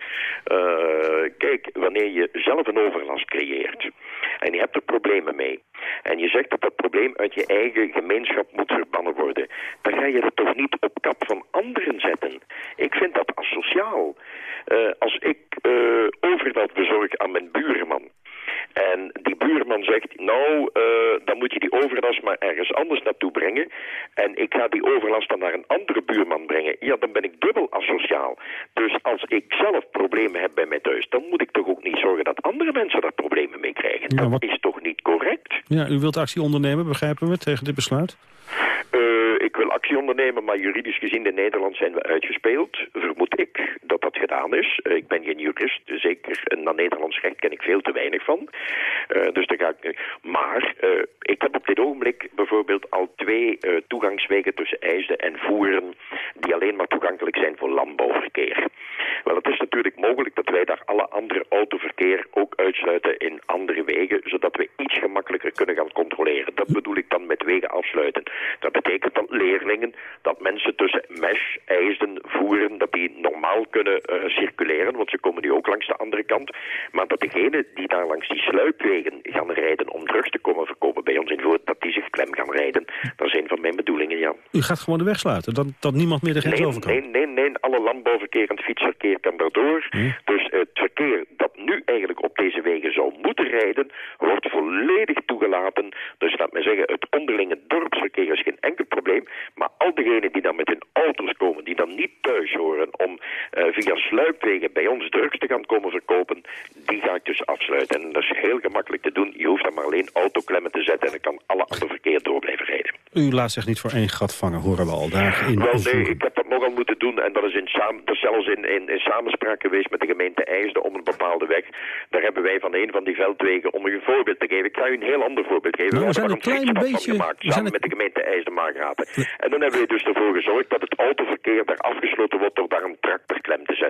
Kijk, wanneer je zelf een overlast creëert en je hebt er problemen mee en je zegt dat dat probleem uit je eigen gemeenschap moet verbannen worden, dan ga je het toch niet op kap van anderen zetten. Ik vind dat asociaal. Uh, als ik uh, overlast bezorg aan mijn buurman en die buurman zegt, nou, uh, dan moet je die overlast maar ergens anders naartoe brengen. En ik ga die overlast dan naar een andere buurman brengen. Ja, dan ben ik dubbel asociaal. Dus als ik zelf problemen heb bij mij thuis, dan moet ik toch ook niet zorgen dat andere mensen daar problemen mee krijgen. Ja, dat is toch niet correct? Ja, u wilt actie ondernemen, begrijpen we, tegen dit besluit? Actie ondernemen, maar juridisch gezien in Nederland zijn we uitgespeeld. Vermoed ik dat gedaan is. Uh, ik ben geen jurist, zeker naar Nederlands recht ken ik veel te weinig van. Uh, dus daar ga ik... Maar ik heb op dit ogenblik bijvoorbeeld al twee toegangswegen tussen IJsden en Voeren... die alleen maar toegankelijk zijn voor landbouwverkeer. Wel, het is natuurlijk mogelijk dat wij daar alle andere autoverkeer ook uitsluiten in andere wegen... zodat we iets gemakkelijker kunnen gaan controleren. Dat bedoel ik dan met wegen afsluiten. Dat betekent dat leerlingen, dat mensen tussen Mesh, IJsden, Voeren, dat die normaal kunnen circuleren, want ze komen nu ook langs de andere kant. Maar dat degenen die daar langs die sluipwegen gaan rijden om drugs te komen verkopen bij ons in Voort, dat die zich klem gaan rijden. Dat is een van mijn bedoelingen, ja. U gaat gewoon de weg sluiten, dat, dat niemand meer de grens nee, over kan? Nee, nee, nee, alle landbouwverkeer en fietsverkeer verkeer kan daardoor. Dus het verkeer dat nu eigenlijk op deze wegen zou moeten rijden, wordt volledig toegelaten. Dus laat me zeggen, het onderlinge dorpsverkeer is geen enkel probleem. Maar al diegenen die dan met hun auto's komen, die dan niet thuis horen om uh, via sluipwegen bij ons drugs te gaan komen verkopen, die ga ik dus afsluiten. En dat is heel gemakkelijk te doen. Je hoeft dan maar alleen autoklemmen te zetten en dan kan alle andere verkeer door blijven rijden. U laat zich niet voor één gat vangen, horen we al daar in Wel nee, ik heb dat nogal moeten doen en dat is, in samen, dat is zelfs in, in, in samenspraak geweest met de gemeente IJsden om een bepaalde weg. Daar hebben wij van een van die veldwegen, om u een voorbeeld te geven, ik ga u een heel ander voorbeeld geven. Nou, we zijn een klein beetje... Gemaakt, samen met de gemeente IJsden Margraten. En dan hebben we dus ervoor gezorgd dat het autoverkeer daar afgesloten wordt door daar een tractorklem te zetten.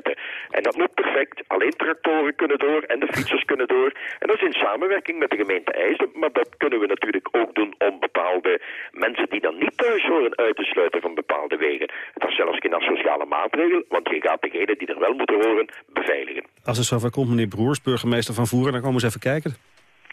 En dat moet perfect. Alleen tractoren kunnen door en de fietsers kunnen door. En dat is in samenwerking met de gemeente IJsden, maar dat kunnen we natuurlijk ook doen om bepaalde mensen die dan niet thuis horen uit te sluiten van bepaalde wegen. Dat is zelfs geen asociale maatregel, want je gaat degenen die er wel moeten horen beveiligen. Als het zover komt, meneer Broers, burgemeester van Voeren, dan komen we eens even kijken.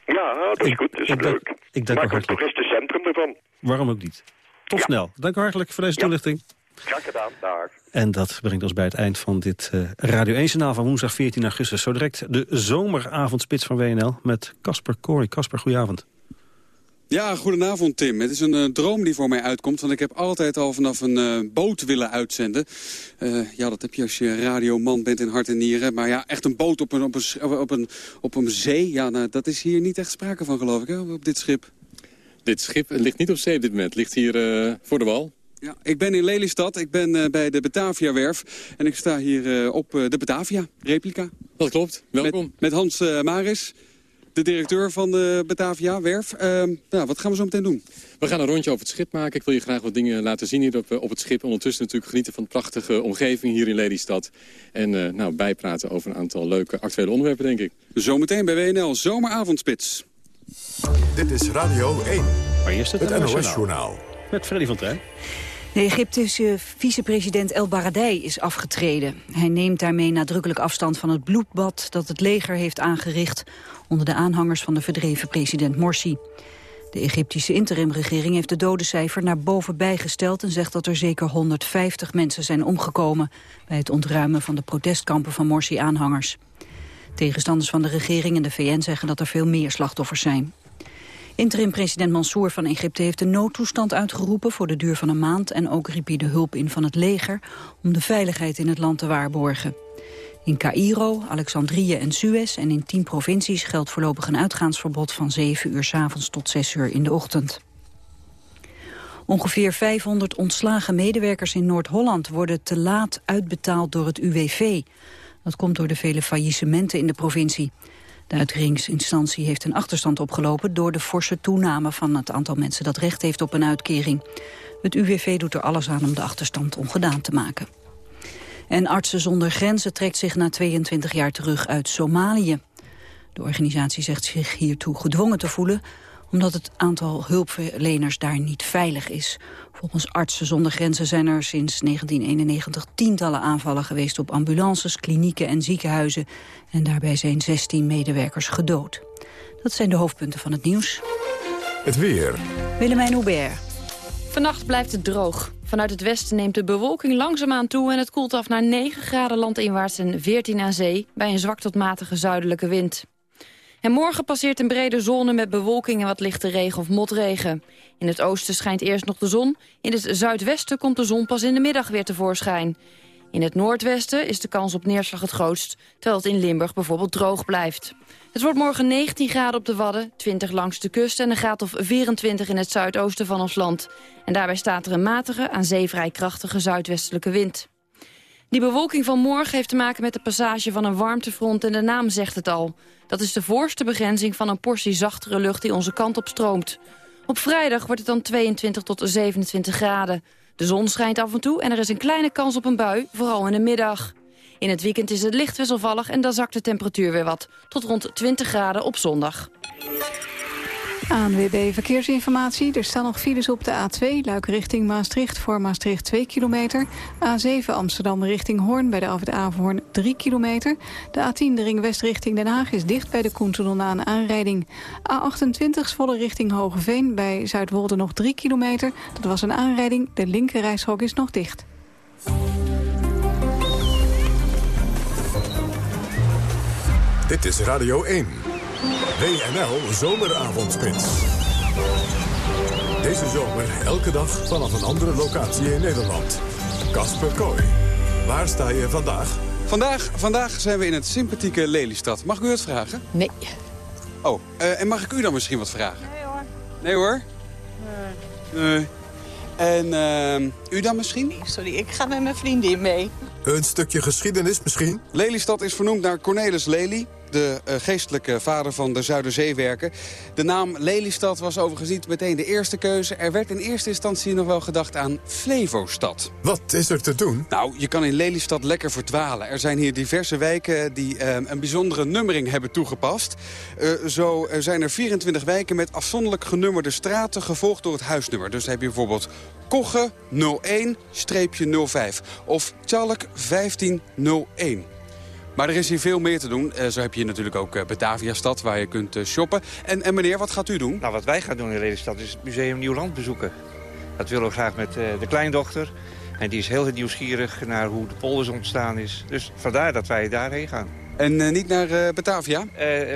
Ja, dat is goed, dat is ik leuk. Dank, ik dank Maak het toeristencentrum ervan. Waarom ook niet. Tot Ja. snel. Dank u hartelijk voor deze Ja. toelichting. Graag gedaan, dag. En dat brengt ons bij het eind van dit eh, Radio 1-journaal van woensdag 14 augustus. Zo direct de zomeravondspits van WNL met Casper Kooi. Casper, goedenavond. Ja, goedenavond Tim. Het is een eh, droom die voor mij uitkomt. Want ik heb altijd al vanaf een eh, boot willen uitzenden. Eh, ja, dat heb je als je radioman bent in hart en nieren. Maar ja, echt een boot op een, op een, op een, op een zee. Ja, nou, dat is hier niet echt sprake van, geloof ik, hè, op dit schip. Dit schip ligt niet op zee op dit moment. ligt hier eh, voor de wal. Ja, ik ben in Lelystad. Ik ben eh, bij de Batavia-werf. En ik sta hier eh, op eh, de Batavia-replica. Dat klopt. Welkom. Met, met Hans Maris, de directeur van de Batavia-werf. Ehm, nou, wat gaan we zo meteen doen? We gaan een rondje over het schip maken. Ik wil je graag wat dingen laten zien hier op, op het schip. Ondertussen natuurlijk genieten van de prachtige omgeving hier in Lelystad. En eh, nou, bijpraten over een aantal leuke actuele onderwerpen, denk ik. Zometeen bij WNL Zomeravondspits. Dit is Radio 1. Maar eerst het, Het NOS NOS-journaal. Met Freddy van Tijn. De Egyptische vicepresident El Baradei is afgetreden. Hij neemt daarmee nadrukkelijk afstand van het bloedbad dat het leger heeft aangericht onder de aanhangers van de verdreven president Morsi. De Egyptische interimregering heeft de dodencijfer naar boven bijgesteld en zegt dat er zeker 150 mensen zijn omgekomen bij het ontruimen van de protestkampen van Morsi-aanhangers. Tegenstanders van de regering en de VN zeggen dat er veel meer slachtoffers zijn. Interim-president Mansour van Egypte heeft de noodtoestand uitgeroepen voor de duur van een maand en ook riep hij de hulp in van het leger om de veiligheid in het land te waarborgen. In Cairo, Alexandrië en Suez en in tien provincies geldt voorlopig een uitgaansverbod van 7 uur s avonds tot 6 uur in de ochtend. Ongeveer 500 ontslagen medewerkers in Noord-Holland worden te laat uitbetaald door het UWV. Dat komt door de vele faillissementen in de provincie. De uitkeringsinstantie heeft een achterstand opgelopen door de forse toename van het aantal mensen dat recht heeft op een uitkering. Het UWV doet er alles aan om de achterstand ongedaan te maken. En Artsen zonder Grenzen trekt zich na 22 jaar terug uit Somalië. De organisatie zegt zich hiertoe gedwongen te voelen omdat het aantal hulpverleners daar niet veilig is. Volgens Artsen zonder Grenzen zijn er sinds 1991 tientallen aanvallen geweest op ambulances, klinieken en ziekenhuizen. En daarbij zijn 16 medewerkers gedood. Dat zijn de hoofdpunten van het nieuws. Het weer. Willemijn Hubert. Vannacht blijft het droog. Vanuit het westen neemt de bewolking langzaamaan toe... en het koelt af naar 9 graden landinwaarts en 14 aan zee... bij een zwak tot matige zuidelijke wind. En morgen passeert een brede zone met bewolking en wat lichte regen of motregen. In het oosten schijnt eerst nog de zon. In het zuidwesten komt de zon pas in de middag weer tevoorschijn. In het noordwesten is de kans op neerslag het grootst... terwijl het in Limburg bijvoorbeeld droog blijft. Het wordt morgen 19 graden op de Wadden, 20 langs de kust... en een graad of 24 in het zuidoosten van ons land. En daarbij staat er een matige, aan zee vrij krachtige zuidwestelijke wind. Die bewolking van morgen heeft te maken met de passage van een warmtefront... en de naam zegt het al. Dat is de voorste begrenzing van een portie zachtere lucht die onze kant op stroomt. Op vrijdag wordt het dan 22 tot 27 graden. De zon schijnt af en toe en er is een kleine kans op een bui, vooral in de middag. In het weekend is het licht wisselvallig en dan zakt de temperatuur weer wat. Tot rond 20 graden op zondag. ANWB Verkeersinformatie. Er staan nog files op de A2, Luik richting Maastricht... voor Maastricht 2 kilometer. A7 Amsterdam richting Hoorn, bij de Alfred Averhoorn 3 kilometer. De A10 de ring west richting Den Haag is dicht bij de Koentunnel aanrijding. A28 volle richting Hogeveen, bij Zuidwolde nog 3 kilometer. Dat was een aanrijding, de linkerrijstrook is nog dicht. Dit is Radio 1. WNL Zomeravondspits. Deze zomer elke dag vanaf een andere locatie in Nederland. Kasper Kooi. Waar sta je vandaag? Vandaag, vandaag zijn we in het sympathieke Lelystad. Mag ik u wat vragen? Nee. Oh, uh, en mag ik u dan misschien wat vragen? Nee hoor. Nee hoor? Nee. nee. En uh, u dan misschien? Sorry, ik ga met mijn vriendin mee. Een stukje geschiedenis misschien? Lelystad is vernoemd naar Cornelis Lely de uh, geestelijke vader van de Zuiderzeewerken. De naam Lelystad was overigens niet meteen de eerste keuze. Er werd in eerste instantie nog wel gedacht aan Flevostad. Wat is er te doen? Nou, je kan in Lelystad lekker verdwalen. Er zijn hier diverse wijken die uh, een bijzondere nummering hebben toegepast. Uh, zo zijn er 24 wijken met afzonderlijk genummerde straten... gevolgd door het huisnummer. Dus dan heb je bijvoorbeeld Kogge 01-05 of Tjalk 1501. Maar er is hier veel meer te doen. Uh, zo heb je natuurlijk ook uh, Batavia-stad waar je kunt uh, shoppen. En, en, meneer, wat gaat u doen? Nou, wat wij gaan doen in Lelystad is het Museum Nieuwland bezoeken. Dat willen we graag met de kleindochter. En die is heel nieuwsgierig naar hoe de polders ontstaan is. Dus vandaar dat wij daarheen gaan. En niet naar Batavia?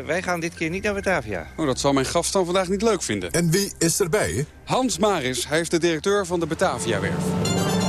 wij gaan dit keer niet naar Batavia. Oh, dat zal mijn gast dan vandaag niet leuk vinden. En wie is erbij? Hans Maris, hij is de directeur van de Batavia-werf.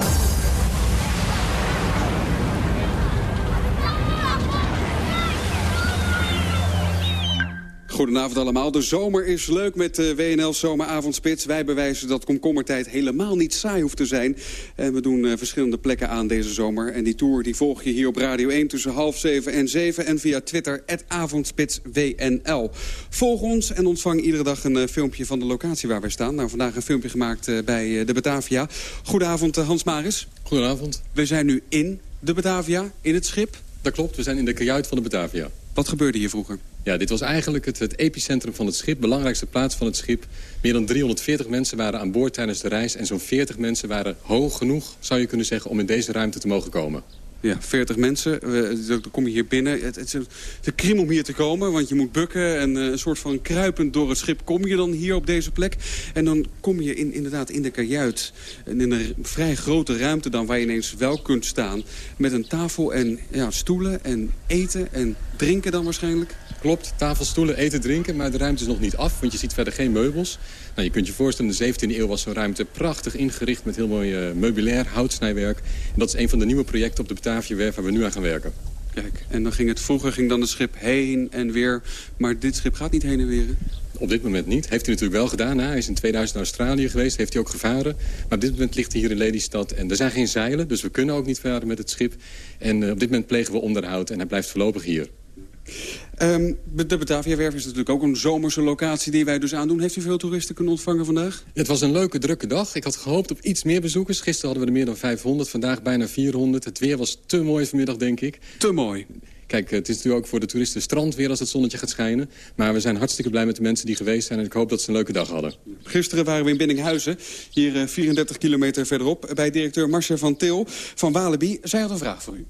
Goedenavond allemaal. De zomer is leuk met de WNL Zomeravondspits. Wij bewijzen dat komkommertijd helemaal niet saai hoeft te zijn. En we doen uh, verschillende plekken aan deze zomer. En die tour die volg je hier op Radio 1 tussen half zeven en zeven. En via Twitter, avondspitswnl. Volg ons en ontvang iedere dag een uh, filmpje van de locatie waar wij staan. Nou, vandaag een filmpje gemaakt uh, bij de Batavia. Goedenavond Hans Maris. Goedenavond. We zijn nu in de Batavia, in het schip. Dat klopt, we zijn in de kajuit van de Batavia. Wat gebeurde hier vroeger? Ja, dit was eigenlijk het, het, epicentrum van het schip, belangrijkste plaats van het schip. Meer dan 340 mensen waren aan boord tijdens de reis... en zo'n 40 mensen waren hoog genoeg, zou je kunnen zeggen, om in deze ruimte te mogen komen. Ja, 40 mensen. Dan kom je hier binnen. Het, het, is een krim om hier te komen, want je moet bukken. En een soort van kruipend door het schip kom je dan hier op deze plek. En dan kom je in, inderdaad in de kajuit. En in een vrij grote ruimte dan, waar je ineens wel kunt staan. Met een tafel en ja, stoelen en eten en drinken dan waarschijnlijk. Klopt, tafel, stoelen, eten, drinken. Maar de ruimte is nog niet af, want je ziet verder geen meubels. Nou, je kunt je voorstellen, in de 17e eeuw was zo'n ruimte prachtig ingericht... met heel mooi uh, meubilair, houtsnijwerk. En dat is een van de nieuwe projecten op de Bataviawerf waar we nu aan gaan werken. Kijk, en dan ging het, vroeger ging dan het schip heen en weer. Maar dit schip gaat niet heen en weer, Op dit moment niet. Heeft hij natuurlijk wel gedaan. Hij is in 2000 naar Australië geweest, heeft hij ook gevaren. Maar op dit moment ligt hij hier in Lelystad. En er zijn geen zeilen, dus we kunnen ook niet varen met het schip. En uh, op dit moment plegen we onderhoud en hij blijft voorlopig hier. Um, de Bataviawerf is natuurlijk ook een zomerse locatie die wij dus aandoen. Heeft u veel toeristen kunnen ontvangen vandaag? Het was een leuke, drukke dag. Ik had gehoopt op iets meer bezoekers. Gisteren hadden we er meer dan 500, vandaag bijna 400. Het weer was te mooi vanmiddag, denk ik. Te mooi? Kijk, het is natuurlijk ook voor de toeristen strandweer als het zonnetje gaat schijnen. Maar we zijn hartstikke blij met de mensen die geweest zijn... en ik hoop dat ze een leuke dag hadden. Gisteren waren we in Binninghuizen, hier 34 kilometer verderop... bij directeur Marcia van Til van Walibi. Zij had een vraag voor u.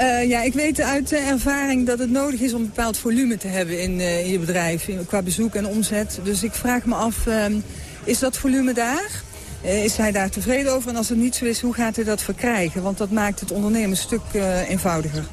Uh, ja, ik weet uit ervaring dat het nodig is om een bepaald volume te hebben in, uh, in je bedrijf, qua bezoek en omzet. Dus ik vraag me af, uh, is dat volume daar? is hij daar tevreden over? En als het niet zo is, hoe gaat hij dat verkrijgen? Want dat maakt het ondernemen een stuk eenvoudiger.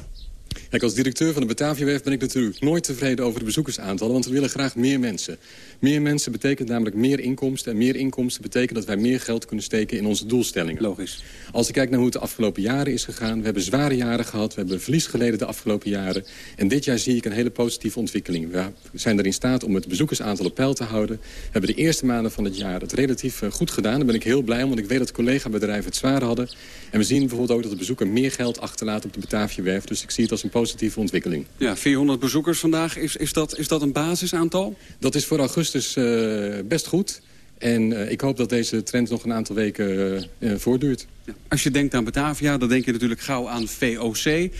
Kijk, als directeur van de Bataviawerf ben ik natuurlijk nooit tevreden over de bezoekersaantallen, want we willen graag meer mensen. Meer mensen betekent namelijk meer inkomsten. En meer inkomsten betekent dat wij meer geld kunnen steken in onze doelstellingen. Logisch. Als ik kijk naar hoe het de afgelopen jaren is gegaan. We hebben zware jaren gehad. We hebben verlies geleden de afgelopen jaren. En dit jaar zie ik een hele positieve ontwikkeling. We zijn er in staat om het bezoekersaantal op peil te houden. We hebben de eerste maanden van het jaar het relatief eh, goed gedaan. Daar ben ik heel blij om, want ik weet dat collega-bedrijven het zwaar hadden. En we zien bijvoorbeeld ook dat de bezoeker meer geld achterlaat op de Bataviawerf. Dus ik zie het als een positieve ontwikkeling. Ja, 400 bezoekers vandaag. Is, is, dat, is dat een basisaantal? Dat is voor augustus uh, best goed. En uh, ik hoop dat deze trend nog een aantal weken uh, voortduurt. Ja. Als je denkt aan Batavia, dan denk je natuurlijk gauw aan VOC.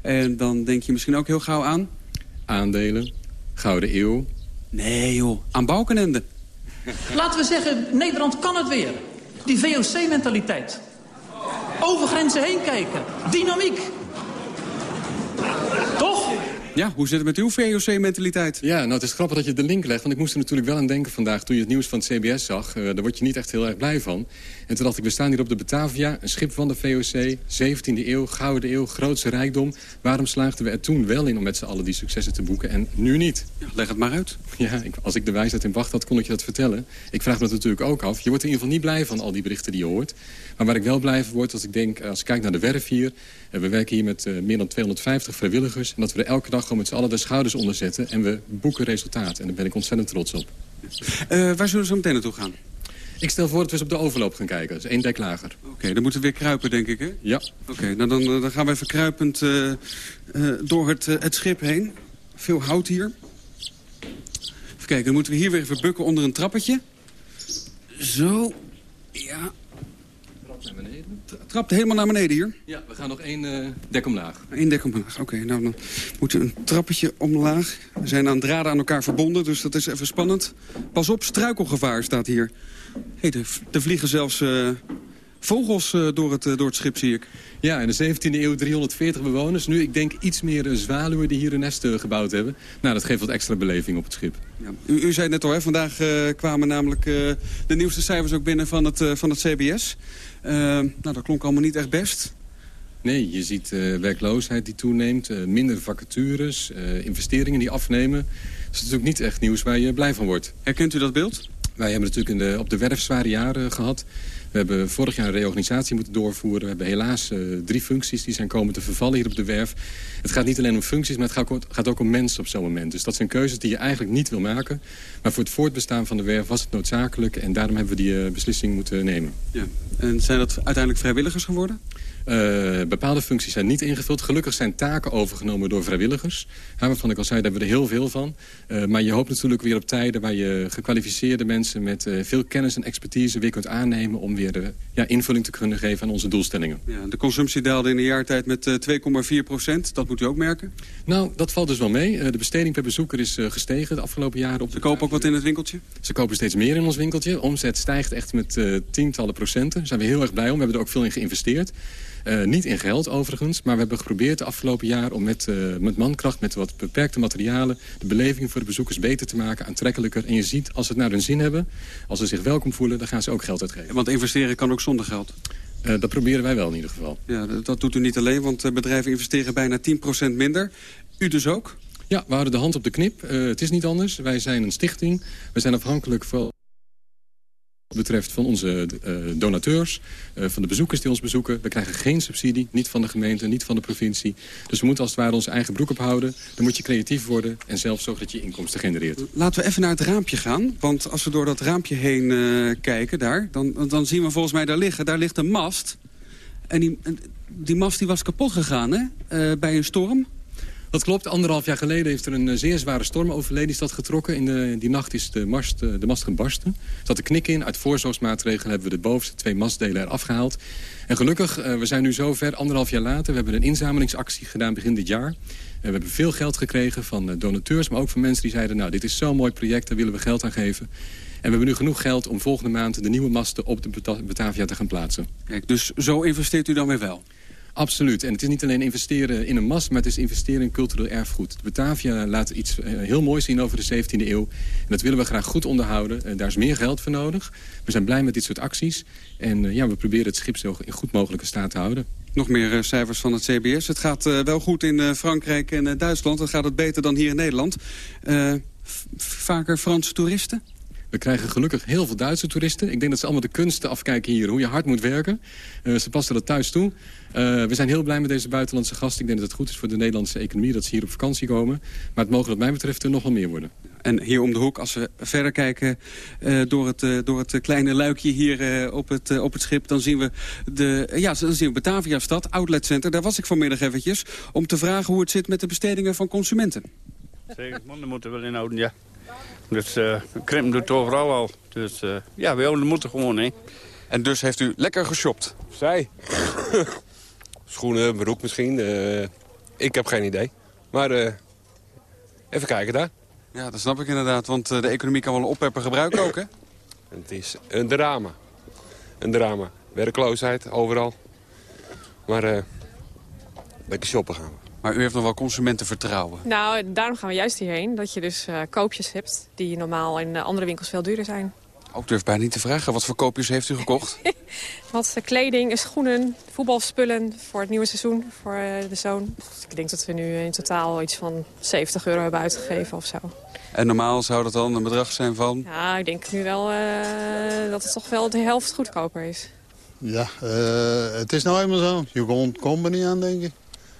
En dan denk je misschien ook heel gauw aan... Aandelen, Gouden Eeuw. Nee joh, aan Balkenende. Laten we zeggen, Nederland kan het weer. Die VOC-mentaliteit. Over grenzen heen kijken. Dynamiek. Toch? Ja, hoe zit het met uw VOC-mentaliteit? Ja, nou het is grappig dat je de link legt. Want ik moest er natuurlijk wel aan denken vandaag toen je het nieuws van het CBS zag. Uh, daar word je niet echt heel erg blij van. En toen dacht ik, we staan hier op de Batavia, een schip van de VOC. 17e eeuw, gouden eeuw, grootste rijkdom. Waarom slaagden we er toen wel in om met z'n allen die successen te boeken en nu niet? Ja, leg het maar uit. Ja, ik, als ik de wijsheid in wacht had, kon ik je dat vertellen. Ik vraag me dat natuurlijk ook af. Je wordt in ieder geval niet blij van al die berichten die je hoort. Maar waar ik wel blij van word, als ik denk, als ik kijk naar de werf hier... we werken hier met uh, meer dan 250 vrijwilligers... en dat we er elke dag gewoon met z'n allen de schouders onder zetten... en we boeken resultaten. En daar ben ik ontzettend trots op. Uh, waar zullen we zo meteen naartoe gaan? Ik stel voor dat we eens op de overloop gaan kijken. Dat is één dek lager. Oké, okay, dan moeten we weer kruipen, denk ik, hè? Ja. Oké, okay, nou dan, dan gaan we even kruipend uh, uh, door het, uh, het schip heen. Veel hout hier. Even kijken, dan moeten we hier weer even bukken onder een trappetje. Zo. Ja. Trap naar beneden. Trapt helemaal naar beneden hier? Ja, we gaan nog één dek omlaag. Eén dek omlaag, oké. Okay, nou, dan moeten we een trappetje omlaag. We zijn aan draden aan elkaar verbonden, dus dat is even spannend. Pas op, struikelgevaar staat hier. Hey, er vliegen zelfs uh, vogels uh, door, het, uh, door het schip, zie ik. Ja, in de 17e eeuw 340 bewoners. Nu, ik denk, iets meer zwaluwen die hier een nest gebouwd hebben. Nou, dat geeft wat extra beleving op het schip. Ja. U, u, zei net al, hè, vandaag kwamen namelijk de nieuwste cijfers ook binnen van het, van het CBS. nou, dat klonk allemaal niet echt best. Nee, je ziet werkloosheid die toeneemt, minder vacatures, investeringen die afnemen. Dat is natuurlijk niet echt nieuws waar je blij van wordt. Herkent u dat beeld? Wij hebben natuurlijk in de, op de werf zware jaren gehad. We hebben vorig jaar een reorganisatie moeten doorvoeren. We hebben helaas uh, drie functies die zijn komen te vervallen hier op de werf. Het gaat niet alleen om functies, maar het gaat ook, om mensen op zo'n moment. Dus dat zijn keuzes die je eigenlijk niet wil maken. Maar voor het voortbestaan van de werf was het noodzakelijk. En daarom hebben we die uh, beslissing moeten nemen. Ja. En zijn dat uiteindelijk vrijwilligers geworden? Uh, bepaalde functies zijn niet ingevuld. Gelukkig zijn taken overgenomen door vrijwilligers. Waarvan ik al zei, daar hebben we er heel veel van. Uh, maar je hoopt natuurlijk weer op tijden waar je gekwalificeerde mensen... met uh, veel kennis en expertise weer kunt aannemen... om weer ja, invulling te kunnen geven aan onze doelstellingen. Ja, de consumptie daalde in een jaartijd met 2,4 procent. Dat moet u ook merken? Nou, dat valt dus wel mee. de besteding per bezoeker is gestegen de afgelopen jaren. Op Ze kopen ook wat in het winkeltje? Ze kopen steeds meer in ons winkeltje. Omzet stijgt echt met tientallen procenten. Daar zijn we heel erg blij om. We hebben er ook veel in geïnvesteerd. Uh, niet in geld overigens, maar we hebben geprobeerd de afgelopen jaar... om met, uh, met mankracht, met wat beperkte materialen... de beleving voor de bezoekers beter te maken, aantrekkelijker. En je ziet, als ze het naar hun zin hebben, als ze zich welkom voelen... dan gaan ze ook geld uitgeven. Want investeren kan ook zonder geld? Uh, dat proberen wij wel in ieder geval. Ja, dat, dat doet u niet alleen, want bedrijven investeren bijna 10% minder. U dus ook? Ja, we houden de hand op de knip. het is niet anders. Wij zijn een stichting. We zijn afhankelijk van betreft van onze uh, donateurs, uh, van de bezoekers die ons bezoeken. We krijgen geen subsidie, niet van de gemeente, niet van de provincie. Dus we moeten als het ware onze eigen broek ophouden. Dan moet je creatief worden en zelf zorgen dat je inkomsten genereert. Laten we even naar het raampje gaan. Want als we door dat raampje heen uh, kijken daar, dan, dan zien we volgens mij daar liggen. Daar ligt een mast. En die, die mast die was kapot gegaan hè? bij een storm. Dat klopt. Anderhalf jaar geleden heeft er een zeer zware storm over Lelystad getrokken. In die nacht is de mast, de mast gebarsten. Er zat een knik in. Uit voorzorgsmaatregelen hebben we de bovenste twee mastdelen eraf gehaald. En gelukkig, uh, we zijn nu zover, anderhalf jaar later. We hebben een inzamelingsactie gedaan begin dit jaar. We hebben veel geld gekregen van donateurs, maar ook van mensen die zeiden... nou, dit is zo'n mooi project, daar willen we geld aan geven. En we hebben nu genoeg geld om volgende maand de nieuwe masten op de Batavia te gaan plaatsen. Kijk, dus zo investeert u dan weer wel? Absoluut. En het is niet alleen investeren in een mast, maar het is investeren in cultureel erfgoed. Batavia laat iets heel moois zien over de 17e eeuw. En dat willen we graag goed onderhouden. daar is meer geld voor nodig. We zijn blij met dit soort acties. En ja, we proberen het schip zo in goed mogelijke staat te houden. Nog meer cijfers van het CBS. Het gaat wel goed in Frankrijk en Duitsland. Het gaat het beter dan hier in Nederland. vaker Franse toeristen? We krijgen gelukkig heel veel Duitse toeristen. Ik denk dat ze allemaal de kunsten afkijken hier, hoe je hard moet werken. Uh, ze passen dat thuis toe. Uh, we zijn heel blij met deze buitenlandse gasten. Ik denk dat het goed is voor de Nederlandse economie dat ze hier op vakantie komen. Maar het mogen wat mij betreft er nog wel meer worden. En hier om de hoek, als we verder kijken uh, door, het, uh, door het kleine luikje hier uh, op, het, op het schip... dan zien we, de, ja, dan zien we Batavia-stad, Outlet Center. Daar was ik vanmiddag eventjes om te vragen hoe het zit met de bestedingen van consumenten. Zeker, monden moeten wel inhouden, ja. Dus uh, krimpen doet het overal al. Dus uh, ja, we moeten gewoon, hè. En dus heeft u lekker geshopt? Zij. Schoenen, broek misschien. Uh, ik heb geen idee. Maar even kijken daar. Ja, dat snap ik inderdaad. Want de economie kan wel een oppeppen gebruiken ook, hè? Het is een drama. Een drama. Werkloosheid, overal. Maar lekker shoppen gaan we. Maar u heeft nog wel consumentenvertrouwen. Nou, daarom gaan we juist hierheen. Dat je dus uh, koopjes hebt die normaal in andere winkels veel duurder zijn. Ook durf bijna niet te vragen. Wat voor koopjes heeft u gekocht? Wat kleding, schoenen, voetbalspullen voor het nieuwe seizoen voor de zoon. Ik denk dat we nu in totaal iets van 70 euro hebben uitgegeven of zo. En normaal zou dat dan een bedrag zijn van? Ja, ik denk nu wel uh, dat het toch wel de helft goedkoper is. Ja, uh, het is nou eenmaal zo. Je komt er niet aan, denk ik.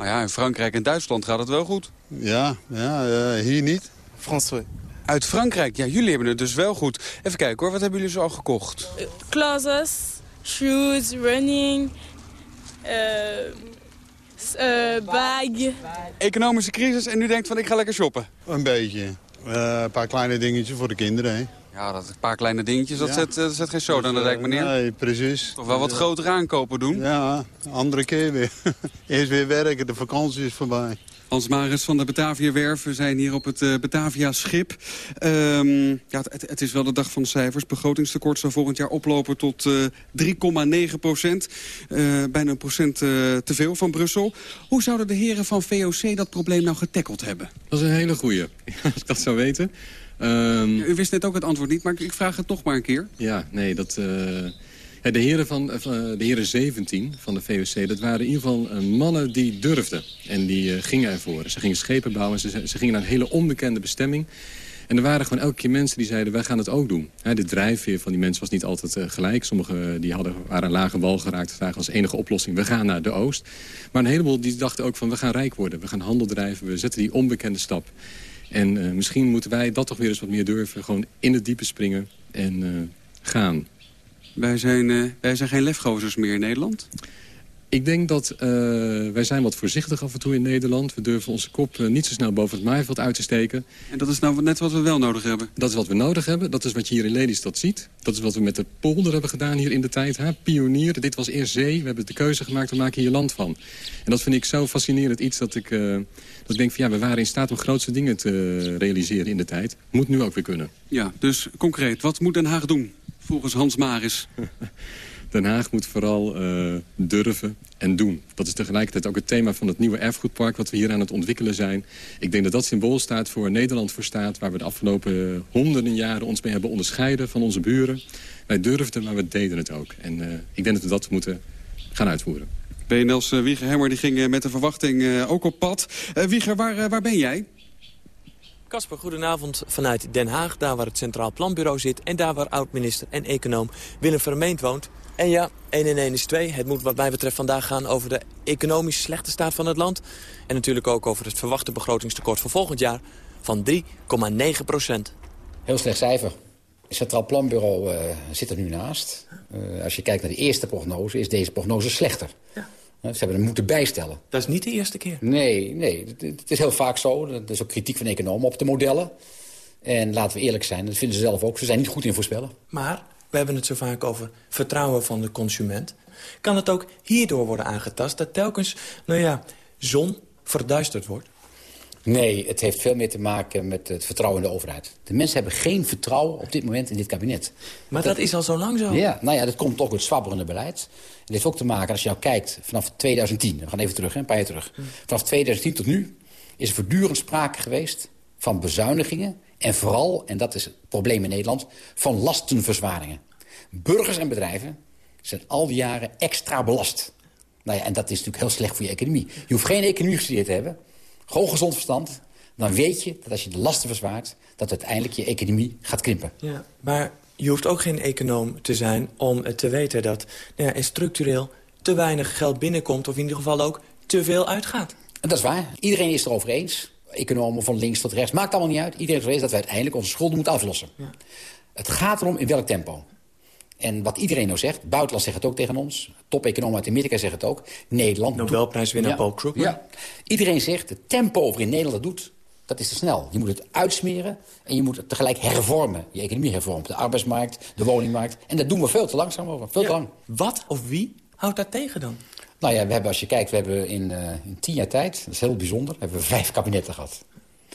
Nou ja, in Frankrijk en Duitsland gaat het wel goed. Ja, ja uh, hier niet. François. Uit Frankrijk, ja, jullie hebben het dus wel goed. Even kijken hoor, wat hebben jullie zo al gekocht? Clothes, shoes, running, bag. Economische crisis en nu denkt van ik ga lekker shoppen? Een beetje. Uh, een paar kleine dingetjes voor de kinderen, hè? Ja, dat een paar kleine dingetjes, dat, zet, dat zet geen soda aan de dijk, meneer. Nee, precies. Toch wel wat grotere aankopen doen? Ja, andere keer weer. Eerst weer werken, de vakantie is voorbij. Hans Maris van de Batavia Werf. We zijn hier op het uh, Batavia Schip. Um, ja, het, het, is wel de dag van de cijfers. Begrotingstekort zal volgend jaar oplopen tot uh, 3,9 procent. Uh, bijna een procent te veel van Brussel. Hoe zouden de heren van VOC dat probleem nou getackeld hebben? Dat is een hele goeie, als ik dat zou weten. Um, u wist net ook het antwoord niet, maar ik vraag het toch maar een keer. Ja, nee, dat... Ja, de, heren van, de heren 17 van de VOC, dat waren in ieder geval mannen die durfden. En die gingen ervoor. Ze gingen schepen bouwen, ze, ze gingen naar een hele onbekende bestemming. En er waren gewoon elke keer mensen die zeiden, wij gaan het ook doen. de drijfveer van die mensen was niet altijd gelijk. Sommigen die hadden, waren een lage wal geraakt. Zagen als enige oplossing, we gaan naar de oost. Maar een heleboel die dachten ook van, we gaan rijk worden. We gaan handel drijven, we zetten die onbekende stap. En uh, misschien moeten wij dat toch weer eens wat meer durven. Gewoon in het diepe springen en gaan. Wij zijn, uh, wij zijn geen lefgozers meer in Nederland. Ik denk dat wij zijn wat voorzichtig af en toe in Nederland. We durven onze kop niet zo snel boven het maaiveld uit te steken. En dat is nou net wat we wel nodig hebben? Dat is wat we nodig hebben. Dat is wat je hier in Lelystad ziet. Dat is wat we met de polder hebben gedaan hier in de tijd. Hè? Pionier. Dit was eerst zee. We hebben de keuze gemaakt. We maken hier land van. En dat vind ik zo fascinerend iets dat ik, dat ik denk van ja, we waren in staat om grootste dingen te realiseren in de tijd. Moet nu ook weer kunnen. Ja, dus concreet. Wat moet Den Haag doen? volgens Hans Maris? Den Haag moet vooral uh, durven en doen. Dat is tegelijkertijd ook het thema van het nieuwe erfgoedpark... wat we hier aan het ontwikkelen zijn. Ik denk dat dat symbool staat voor Nederland voor staat... waar we de afgelopen honderden jaren ons mee hebben onderscheiden van onze buren. Wij durfden, maar we deden het ook. En uh, ik denk dat we dat moeten gaan uitvoeren. BNL's uh, Wieger Hemmer die ging met de verwachting ook op pad. Wieger, waar, waar ben jij? Kasper, goedenavond vanuit Den Haag, daar waar het Centraal Planbureau zit... en daar waar oud-minister en econoom Willem Vermeend woont. En ja, 1 in 1 is 2. Het moet wat mij betreft vandaag gaan over de economisch slechte staat van het land. En natuurlijk ook over het verwachte begrotingstekort voor volgend jaar van 3,9 procent. Heel slecht cijfer. Het Centraal Planbureau uh, zit er nu naast. Uh, als je kijkt naar de eerste prognose, is deze prognose slechter. Ja. Ze hebben hem moeten bijstellen. Dat is niet de eerste keer. Nee, nee. Het is heel vaak zo. Er is ook kritiek van economen op de modellen. En laten we eerlijk zijn, dat vinden ze zelf ook. Ze zijn niet goed in voorspellen. Maar we hebben het zo vaak over vertrouwen van de consument. Kan het ook hierdoor worden aangetast dat telkens, nou ja, zon verduisterd wordt? Nee, het heeft veel meer te maken met het vertrouwen in de overheid. De mensen hebben geen vertrouwen op dit moment in dit kabinet. Maar dat, dat is al zo lang zo. Ja, nou ja, dat komt toch door het zwabberende beleid. Het heeft ook te maken, als je nou kijkt, vanaf 2010... we gaan even terug, hè, een paar jaar terug. Vanaf 2010 tot nu is er voortdurend sprake geweest van bezuinigingen... en vooral, en dat is het probleem in Nederland, van lastenverzwaringen. Burgers en bedrijven zijn al die jaren extra belast. Nou ja, en dat is natuurlijk heel slecht voor je economie. Je hoeft geen economie gestudeerd te hebben... Gewoon gezond verstand. Dan weet je dat als je de lasten verzwaart... dat uiteindelijk je economie gaat krimpen. Ja, maar je hoeft ook geen econoom te zijn om te weten dat nou ja, er structureel te weinig geld binnenkomt... of in ieder geval ook te veel uitgaat. En dat is waar. Iedereen is het erover eens. Economen van links tot rechts. Maakt allemaal niet uit. Iedereen is erover eens dat we uiteindelijk onze schulden moeten aflossen. Ja. Het gaat erom in welk tempo. En wat iedereen nou zegt, buitenland zegt het ook tegen ons... top-economen uit Amerika zeggen het ook, Nederland... Nobelprijswinnaar ja, Paul Krugman. Ja. Iedereen zegt, het tempo waarin Nederland dat doet, dat is te snel. Je moet het uitsmeren en je moet het tegelijk hervormen. Je economie hervormen, de arbeidsmarkt, de woningmarkt. En dat doen we veel te langzaam over, veel te lang. Wat of wie houdt daar tegen dan? Nou ja, we hebben, als je kijkt, we hebben in, uh, in tien jaar tijd, dat is heel bijzonder... hebben we vijf kabinetten gehad.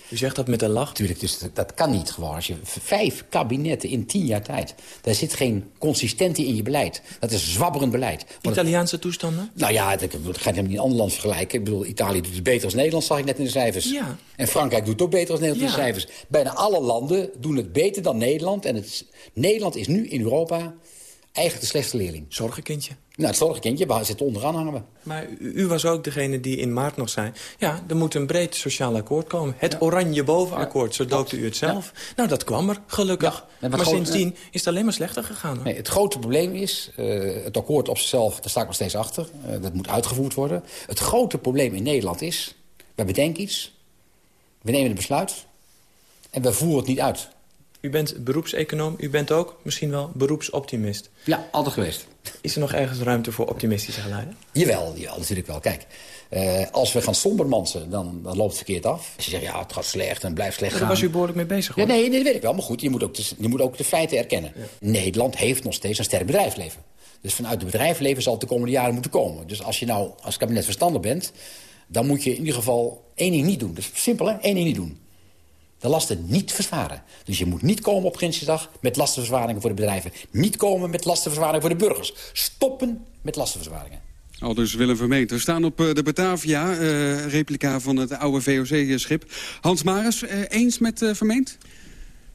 U zegt dat met een lach? Tuurlijk, dus dat, dat kan niet gewoon. Als je vijf kabinetten in tien jaar tijd... daar zit geen consistentie in je beleid. Dat is zwabberend beleid. Want Italiaanse toestanden? Nou ja, ik, ik ga het helemaal niet in ander land vergelijken. Ik bedoel, Italië doet het beter als Nederland, zag ik net in de cijfers. Ja. En Frankrijk doet het ook beter als Nederland in de Ja. cijfers. Bijna alle landen doen het beter dan Nederland. En het, Nederland is nu in Europa eigenlijk de slechtste leerling. Zorgenkindje. Nou, het zorgenkindje, we zitten onderaan hangen we. Maar u, u was ook degene die in maart nog zei... ja, er moet een breed sociaal akkoord komen. Het oranje bovenakkoord, zo doopte u het zelf. Nou, dat kwam er, gelukkig. Maar sindsdien is het alleen maar slechter gegaan. Hoor. Nee, het grote probleem is, eh, het akkoord op zichzelf, daar sta ik nog steeds achter. Eh, dat moet uitgevoerd worden. Het grote probleem in Nederland is, wij bedenken iets, we nemen een besluit en we voeren het niet uit. U bent beroepseconoom, u bent ook misschien wel beroepsoptimist. Ja, altijd geweest. Is er nog ergens ruimte voor optimistische geluiden? Jawel, jawel natuurlijk wel. Kijk, eh, als we gaan sombermansen, dan, dan loopt het verkeerd af. Als je zegt, ja, het gaat slecht en blijft slecht Daar gaan. was u behoorlijk mee bezig, Ja, hoor. nee, nee, dat weet ik wel. Maar goed, je moet ook de, je moet ook de feiten erkennen. Nederland heeft nog steeds een sterk bedrijfsleven. Dus vanuit het bedrijfsleven zal het de komende jaren moeten komen. Dus als je nou als kabinet verstandig bent... dan moet je in ieder geval één ding niet doen. Dat is simpel, hè? Eén ding niet doen. De lasten niet verzwaren. Dus je moet niet komen op Prinsjesdag met lastenverzwaringen voor de bedrijven. Niet komen met lastenverzwaringen voor de burgers. Stoppen met lastenverzwaringen. Al dus Willem Vermeent. We staan op eh, de Batavia, eh, replica van het oude VOC-schip. Hans Maris, eh, eens met eh, Vermeent?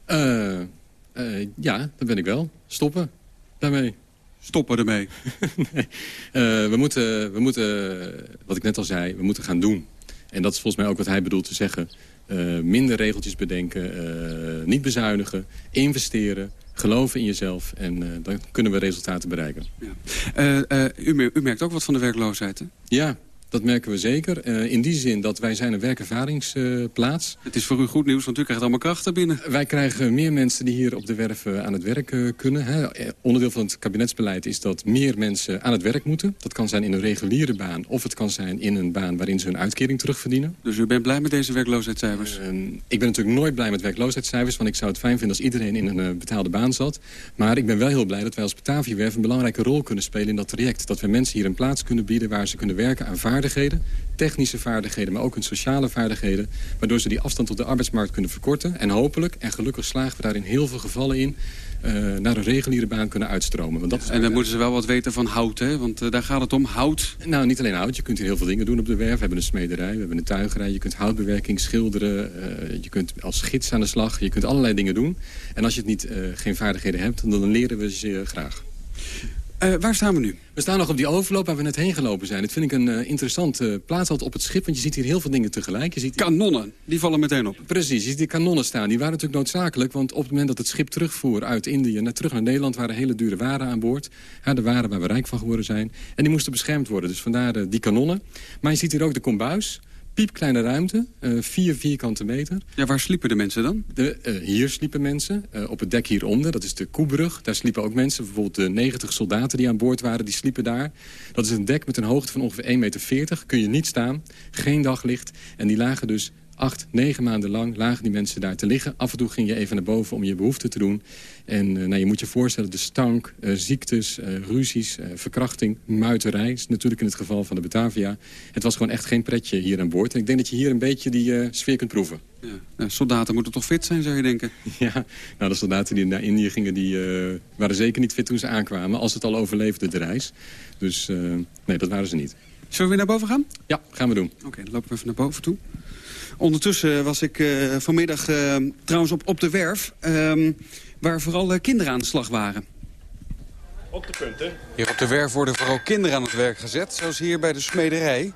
Eh, eh, ja, dat ben ik wel. Stoppen daarmee. Stoppen ermee? nee. Eh, we, moeten, we moeten, wat ik net al zei, we moeten gaan doen. En dat is volgens mij ook wat hij bedoelt te zeggen. Eh, minder regeltjes bedenken, eh, niet bezuinigen, investeren, geloven in jezelf. En eh, dan kunnen we resultaten bereiken. Eh, u, u merkt ook wat van de werkloosheid, hè? Ja, dat merken we zeker. Eh, in die zin dat wij zijn een werkervaringsplaats. Het is voor u goed nieuws, want u krijgt allemaal krachten binnen. Wij krijgen meer mensen die hier op de werf eh, aan het werk eh, kunnen. Hè. Eh, Onderdeel van het kabinetsbeleid is dat meer mensen aan het werk moeten. Dat kan zijn in een reguliere baan of het kan zijn in een baan waarin ze hun uitkering terugverdienen. Dus u bent blij met deze werkloosheidscijfers? Eh, ik ben natuurlijk nooit blij met werkloosheidscijfers, want ik zou het fijn vinden als iedereen in een eh, betaalde baan zat. Maar ik ben wel heel blij dat wij als Bataviawerf een belangrijke rol kunnen spelen in dat traject. Dat we mensen hier een plaats kunnen bieden waar ze kunnen werken aan vaardigheden. Technische vaardigheden, maar ook hun sociale vaardigheden. Waardoor ze die afstand tot de arbeidsmarkt kunnen verkorten. En hopelijk, en gelukkig slagen we daar in heel veel gevallen in... eh, naar een reguliere baan kunnen uitstromen. Want dat En dan moeten ze wel wat weten van hout, hè? Want eh, daar gaat het om, hout. nou, niet alleen hout. Je kunt hier heel veel dingen doen op de werf. We hebben een smederij, we hebben een tuigerij. Je kunt houtbewerking, schilderen. eh, je kunt als gids aan de slag. Je kunt allerlei dingen doen. En als je het niet, geen vaardigheden hebt, dan leren we ze graag. Eh, waar staan we nu? We staan nog op die overloop waar we net heen gelopen zijn. Dat vind ik een eh, interessante plaats op het schip. Want je ziet hier heel veel dingen tegelijk. Je ziet Kanonnen, die vallen meteen op. Precies, je ziet die kanonnen staan. Die waren natuurlijk noodzakelijk. Want op het moment dat het schip terugvoer uit Indië... naar terug naar Nederland waren hele dure waren aan boord. Ja, de waren waar we rijk van geworden zijn. En die moesten beschermd worden. Dus vandaar eh, die kanonnen. Maar je ziet hier ook de kombuis. Piepkleine ruimte, eh, vier vierkante meter. Ja, waar sliepen de mensen dan? De, eh, hier sliepen mensen, eh, op het dek hieronder, dat is de Koebrug. Daar sliepen ook mensen, bijvoorbeeld de 90 soldaten die aan boord waren, die sliepen daar. Dat is een dek met een hoogte van ongeveer 1,40 meter. Kun je niet staan, geen daglicht. En die lagen dus acht, negen maanden lang lagen die mensen daar te liggen. Af en toe ging je even naar boven om je behoefte te doen. En eh, nou, je moet je voorstellen, de stank, eh, ziektes, eh, ruzies, verkrachting, muiterij... is natuurlijk in het geval van de Batavia. Het was gewoon echt geen pretje hier aan boord. En ik denk dat je hier een beetje die sfeer kunt proeven. Ja. Nou, soldaten moeten toch fit zijn, zou je denken? Ja, nou, de soldaten die naar Indië gingen, die waren zeker niet fit toen ze aankwamen. Als het al overleefde de reis. Dus nee, dat waren ze niet. Zullen we weer naar boven gaan? Ja, gaan we doen. Oké, dan lopen we even naar boven toe. Ondertussen was ik eh, vanmiddag eh, trouwens op, op de werf... ehm, waar vooral eh, kinderen aan de slag waren. Op de punten. Hier op de werf worden vooral kinderen aan het werk gezet, zoals hier bij de smederij.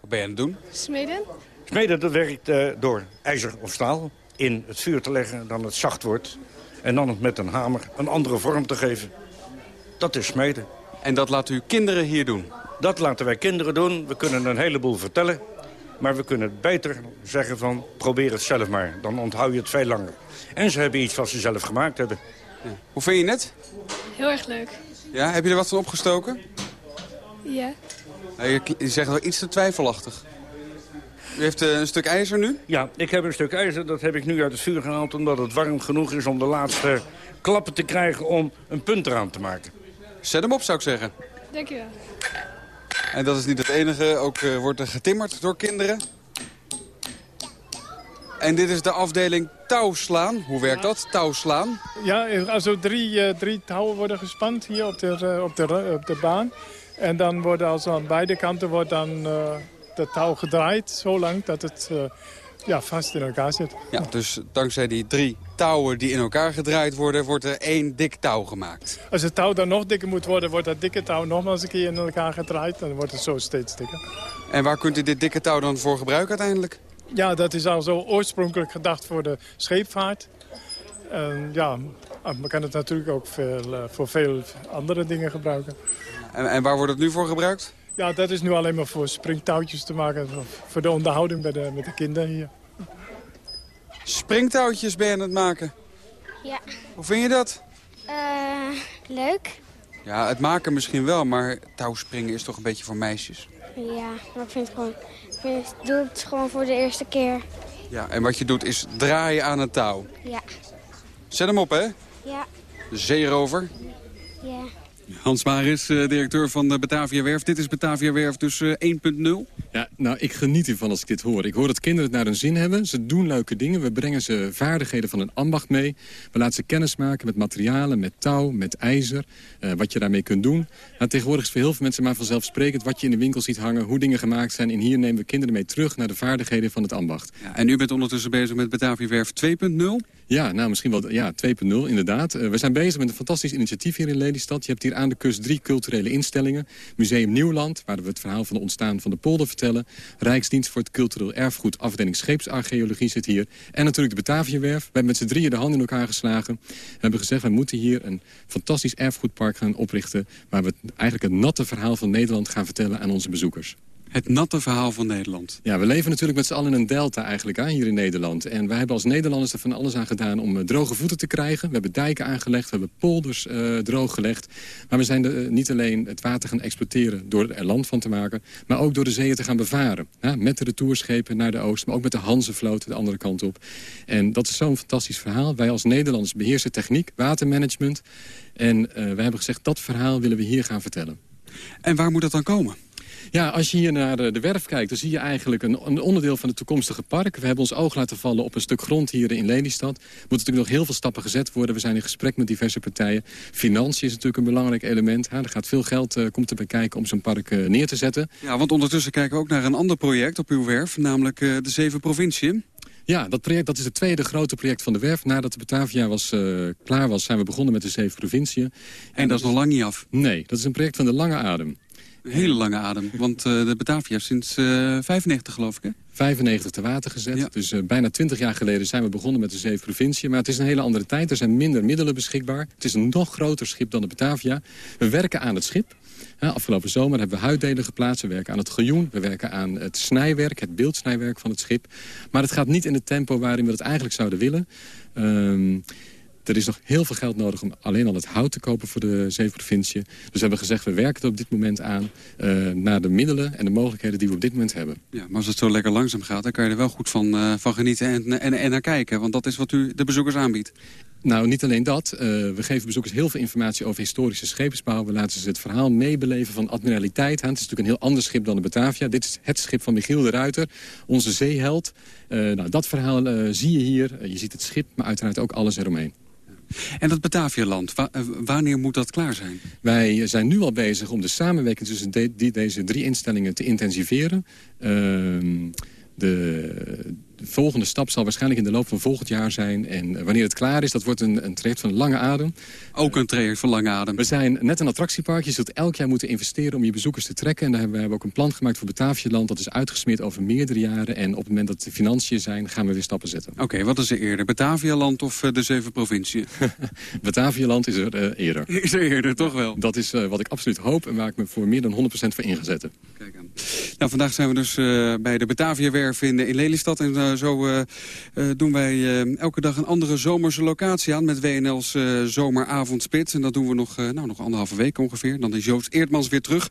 Wat ben je aan het doen? Smeden? Smeden dat werkt eh, door ijzer of staal in het vuur te leggen, dan het zacht wordt. En dan het met een hamer een andere vorm te geven. Dat is smeden. En dat laat u kinderen hier doen? Dat laten wij kinderen doen. We kunnen een heleboel vertellen. Maar we kunnen het beter zeggen van probeer het zelf maar. Dan onthoud je het veel langer. En ze hebben iets wat ze zelf gemaakt hebben. Hoe vind je het? Heel erg leuk. Ja, heb je er wat van opgestoken? Ja. Nou, je, je zegt wel iets te twijfelachtig. U heeft eh, een stuk ijzer nu? Ja, ik heb een stuk ijzer. Dat heb ik nu uit het vuur gehaald omdat het warm genoeg is om de laatste klappen te krijgen om een punt eraan te maken. Zet hem op, zou ik zeggen. Dankjewel. En dat is niet het enige. Ook eh, wordt er getimmerd door kinderen. En dit is de afdeling touwslaan. Hoe werkt dat, touwslaan? Ja, also drie, uh, drie touwen worden gespand hier op de, uh, op, de, op de baan. En dan wordt also aan beide kanten wordt dan de touw gedraaid, zo lang dat het ja, vast in elkaar zit. Ja, dus dankzij die drie touwen die in elkaar gedraaid worden... wordt er één dik touw gemaakt. Als het touw dan nog dikker moet worden... wordt dat dikke touw nogmaals een keer in elkaar gedraaid. Dan wordt het zo steeds dikker. En waar kunt u dit dikke touw dan voor gebruiken uiteindelijk? Ja, dat is al zo oorspronkelijk gedacht voor de scheepvaart. En ja, men kan het natuurlijk ook veel, voor veel andere dingen gebruiken. En, en waar wordt het nu voor gebruikt? Ja, dat is nu alleen maar voor springtouwtjes te maken. Voor de onderhouding bij de, met de kinderen hier. Springtouwtjes ben je aan het maken? Ja. Hoe vind je dat? Uh, leuk. Ja, het maken misschien wel, maar touwspringen is toch een beetje voor meisjes? Ja, maar ik vind het gewoon... Ik, vind, ik doe het gewoon voor de eerste keer. Ja, en wat je doet is draaien aan het touw. Ja. Zet hem op, hè? Ja. De zeerover. Ja. Hans Maris, directeur van de Batavia Werf. Dit is Batavia Werf dus 1.0. Ja, nou, ik geniet ervan als ik dit hoor. Ik hoor dat kinderen het naar hun zin hebben. Ze doen leuke dingen. We brengen ze vaardigheden van een ambacht mee. We laten ze kennis maken met materialen, met touw, met ijzer. Uh, wat je daarmee kunt doen. Nou, tegenwoordig is voor heel veel mensen maar vanzelfsprekend... wat je in de winkel ziet hangen, hoe dingen gemaakt zijn. En hier nemen we kinderen mee terug naar de vaardigheden van het ambacht. Ja, en u bent ondertussen bezig met Batavia Werf 2.0? Ja, nou misschien wel ja, 2.0 inderdaad. Uh, we zijn bezig met een fantastisch initiatief hier in Lelystad. Je hebt hier aan de kust drie culturele instellingen. Museum Nieuwland, waar we het verhaal van het ontstaan van de polder vertellen. Rijksdienst voor het cultureel erfgoed, afdeling scheepsarcheologie zit hier. En natuurlijk de Bataviawerf. We hebben met z'n drieën de hand in elkaar geslagen. We hebben gezegd, wij moeten hier een fantastisch erfgoedpark gaan oprichten... waar we eigenlijk het natte verhaal van Nederland gaan vertellen aan onze bezoekers. Het natte verhaal van Nederland. Ja, we leven natuurlijk met z'n allen in een delta eigenlijk aan hier in Nederland. En wij hebben als Nederlanders er van alles aan gedaan om uh, droge voeten te krijgen. We hebben dijken aangelegd, we hebben polders uh, drooggelegd. Maar we zijn de, uh, niet alleen het water gaan exploiteren door er land van te maken... maar ook door de zeeën te gaan bevaren. Ja, met de retourschepen naar de oost, maar ook met de Hanzevloot de andere kant op. En dat is zo'n fantastisch verhaal. Wij als Nederlanders beheersen techniek, watermanagement. En wij hebben gezegd, dat verhaal willen we hier gaan vertellen. En waar moet dat dan komen? Ja, als je hier naar de werf kijkt, dan zie je eigenlijk een, een, onderdeel van het toekomstige park. We hebben ons oog laten vallen op een stuk grond hier in Lelystad. Er moeten natuurlijk nog heel veel stappen gezet worden. We zijn in gesprek met diverse partijen. Financiën is natuurlijk een belangrijk element. Ja, er gaat veel geld uh, komt kijken om zo'n park uh, neer te zetten. Ja, want ondertussen kijken we ook naar een ander project op uw werf, namelijk uh, de Zeven Provinciën. Ja, dat project dat is het tweede grote project van de werf. Nadat de Batavia was, uh, klaar was, zijn we begonnen met de zeven provinciën. En, en dat is nog lang niet af? Nee, dat is een project van de lange adem. Een hele lange adem, want uh, de Batavia is sinds uh, 95 geloof ik, hè? 95 te water gezet. Ja. Dus uh, bijna 20 jaar geleden zijn we begonnen met de zeven provinciën. Maar het is een hele andere tijd. Er zijn minder middelen beschikbaar. Het is een nog groter schip dan de Batavia. We werken aan het schip. Ja, afgelopen zomer hebben we huiddelen geplaatst. We werken aan het gejoen. We werken aan het snijwerk, het beeldsnijwerk van het schip. Maar het gaat niet in het tempo waarin we het eigenlijk zouden willen. Um, er is nog heel veel geld nodig om alleen al het hout te kopen voor de zeven provinciën. Dus we hebben gezegd, we werken er op dit moment aan... Uh, naar de middelen en de mogelijkheden die we op dit moment hebben. Ja, maar als het zo lekker langzaam gaat, dan kan je er wel goed van, uh, van genieten en, en, en naar kijken. Want dat is wat u de bezoekers aanbiedt. Nou, niet alleen dat. Uh, we geven bezoekers heel veel informatie over historische scheepsbouw. We laten ze het verhaal meebeleven van admiraliteit. Het is natuurlijk een heel ander schip dan de Batavia. Dit is het schip van Michiel de Ruiter, onze zeeheld. Uh, nou, dat verhaal uh, zie je hier. je ziet het schip, maar uiteraard ook alles eromheen. En dat Batavialand, wa wanneer moet dat klaar zijn? Wij zijn nu al bezig om de samenwerking tussen die, deze drie instellingen te intensiveren. Uh, de, de volgende stap zal waarschijnlijk in de loop van volgend jaar zijn. En wanneer het klaar is, dat wordt een, een traject van lange adem. Ook een traject van lange adem. We zijn net een attractiepark. Je zult elk jaar moeten investeren om je bezoekers te trekken. En daar hebben we hebben ook een plan gemaakt voor Batavialand. Dat is uitgesmeerd over meerdere jaren. En op het moment dat de financiën zijn, gaan we weer stappen zetten. Oké, okay, wat is er eerder? Batavialand of uh, de zeven provinciën? Batavialand is er uh, eerder. Is er eerder, toch wel? Dat is uh, wat ik absoluut hoop en waar ik me voor meer dan 100% voor ingezet heb. Kijk aan. Nou, vandaag zijn we dus bij de Batavia-werf in, in Lelystad. En zo uh, uh, doen wij elke dag een andere zomerse locatie aan... met WNL's zomeravondspits. En dat doen we nog, nou, nog anderhalve week ongeveer. Dan is Joost Eertmans weer terug.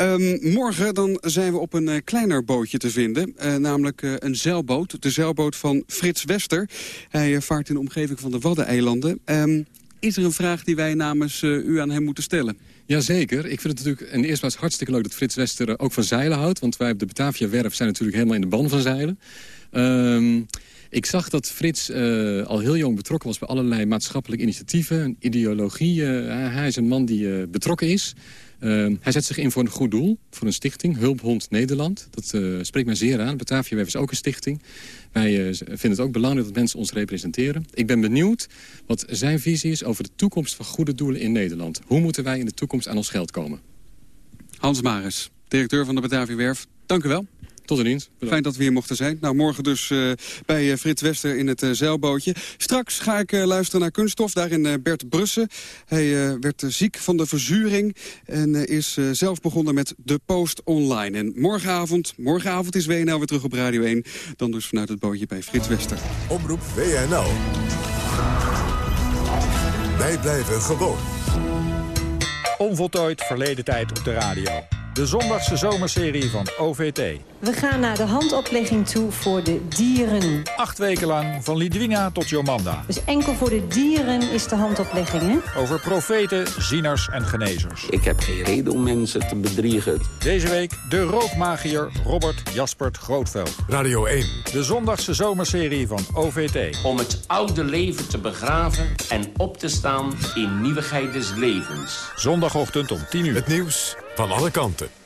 Um, morgen dan zijn we op een kleiner bootje te vinden. namelijk een zeilboot. De zeilboot van Frits Wester. Hij vaart in de omgeving van de Waddeneilanden. Um, is er een vraag die wij namens u aan hem moeten stellen? Jazeker. Ik vind het natuurlijk in de eerste plaats hartstikke leuk dat Frits Wester ook van zeilen houdt. Want wij op de Batavia Werf zijn natuurlijk helemaal in de ban van zeilen. Um, Ik zag dat Frits uh, al heel jong betrokken was bij allerlei maatschappelijke initiatieven, ideologie. Uh, hij is een man die uh, betrokken is. hij zet zich in voor een goed doel, voor een stichting, Hulphond Nederland. Dat spreekt mij zeer aan. Bataviaweb is ook een stichting. Wij vinden het ook belangrijk dat mensen ons representeren. Ik ben benieuwd wat zijn visie is over de toekomst van goede doelen in Nederland. Hoe moeten wij in de toekomst aan ons geld komen? Hans Maris, directeur van de Bataviawerf. Dank u wel. Tot de dienst. Fijn dat we hier mochten zijn. Nou, morgen dus uh, bij uh, Frits Wester in het uh, zeilbootje. Straks ga ik luisteren naar Kunststof, daar in Bert Brussen. Hij werd ziek van de verzuring en is zelf begonnen met De Post Online. En morgenavond, morgenavond is WNL weer terug op Radio 1. Dan dus vanuit het bootje bij Frits Wester. Omroep WNL. Wij blijven gewoon. Onvoltooid verleden tijd op de radio. De zondagse zomerserie van OVT. We gaan naar de handoplegging toe voor de dieren. Acht weken lang, van Lidwina tot Jomanda. Dus enkel voor de dieren is de handoplegging, hè? Over profeten, zieners en genezers. Ik heb geen reden om mensen te bedriegen. Deze week de rookmagier Robert Jaspert Grootveld. Radio 1. De zondagse zomerserie van OVT. Om het oude leven te begraven en op te staan in nieuwigheid des levens. Zondagochtend om 10 uur. Het nieuws van alle kanten.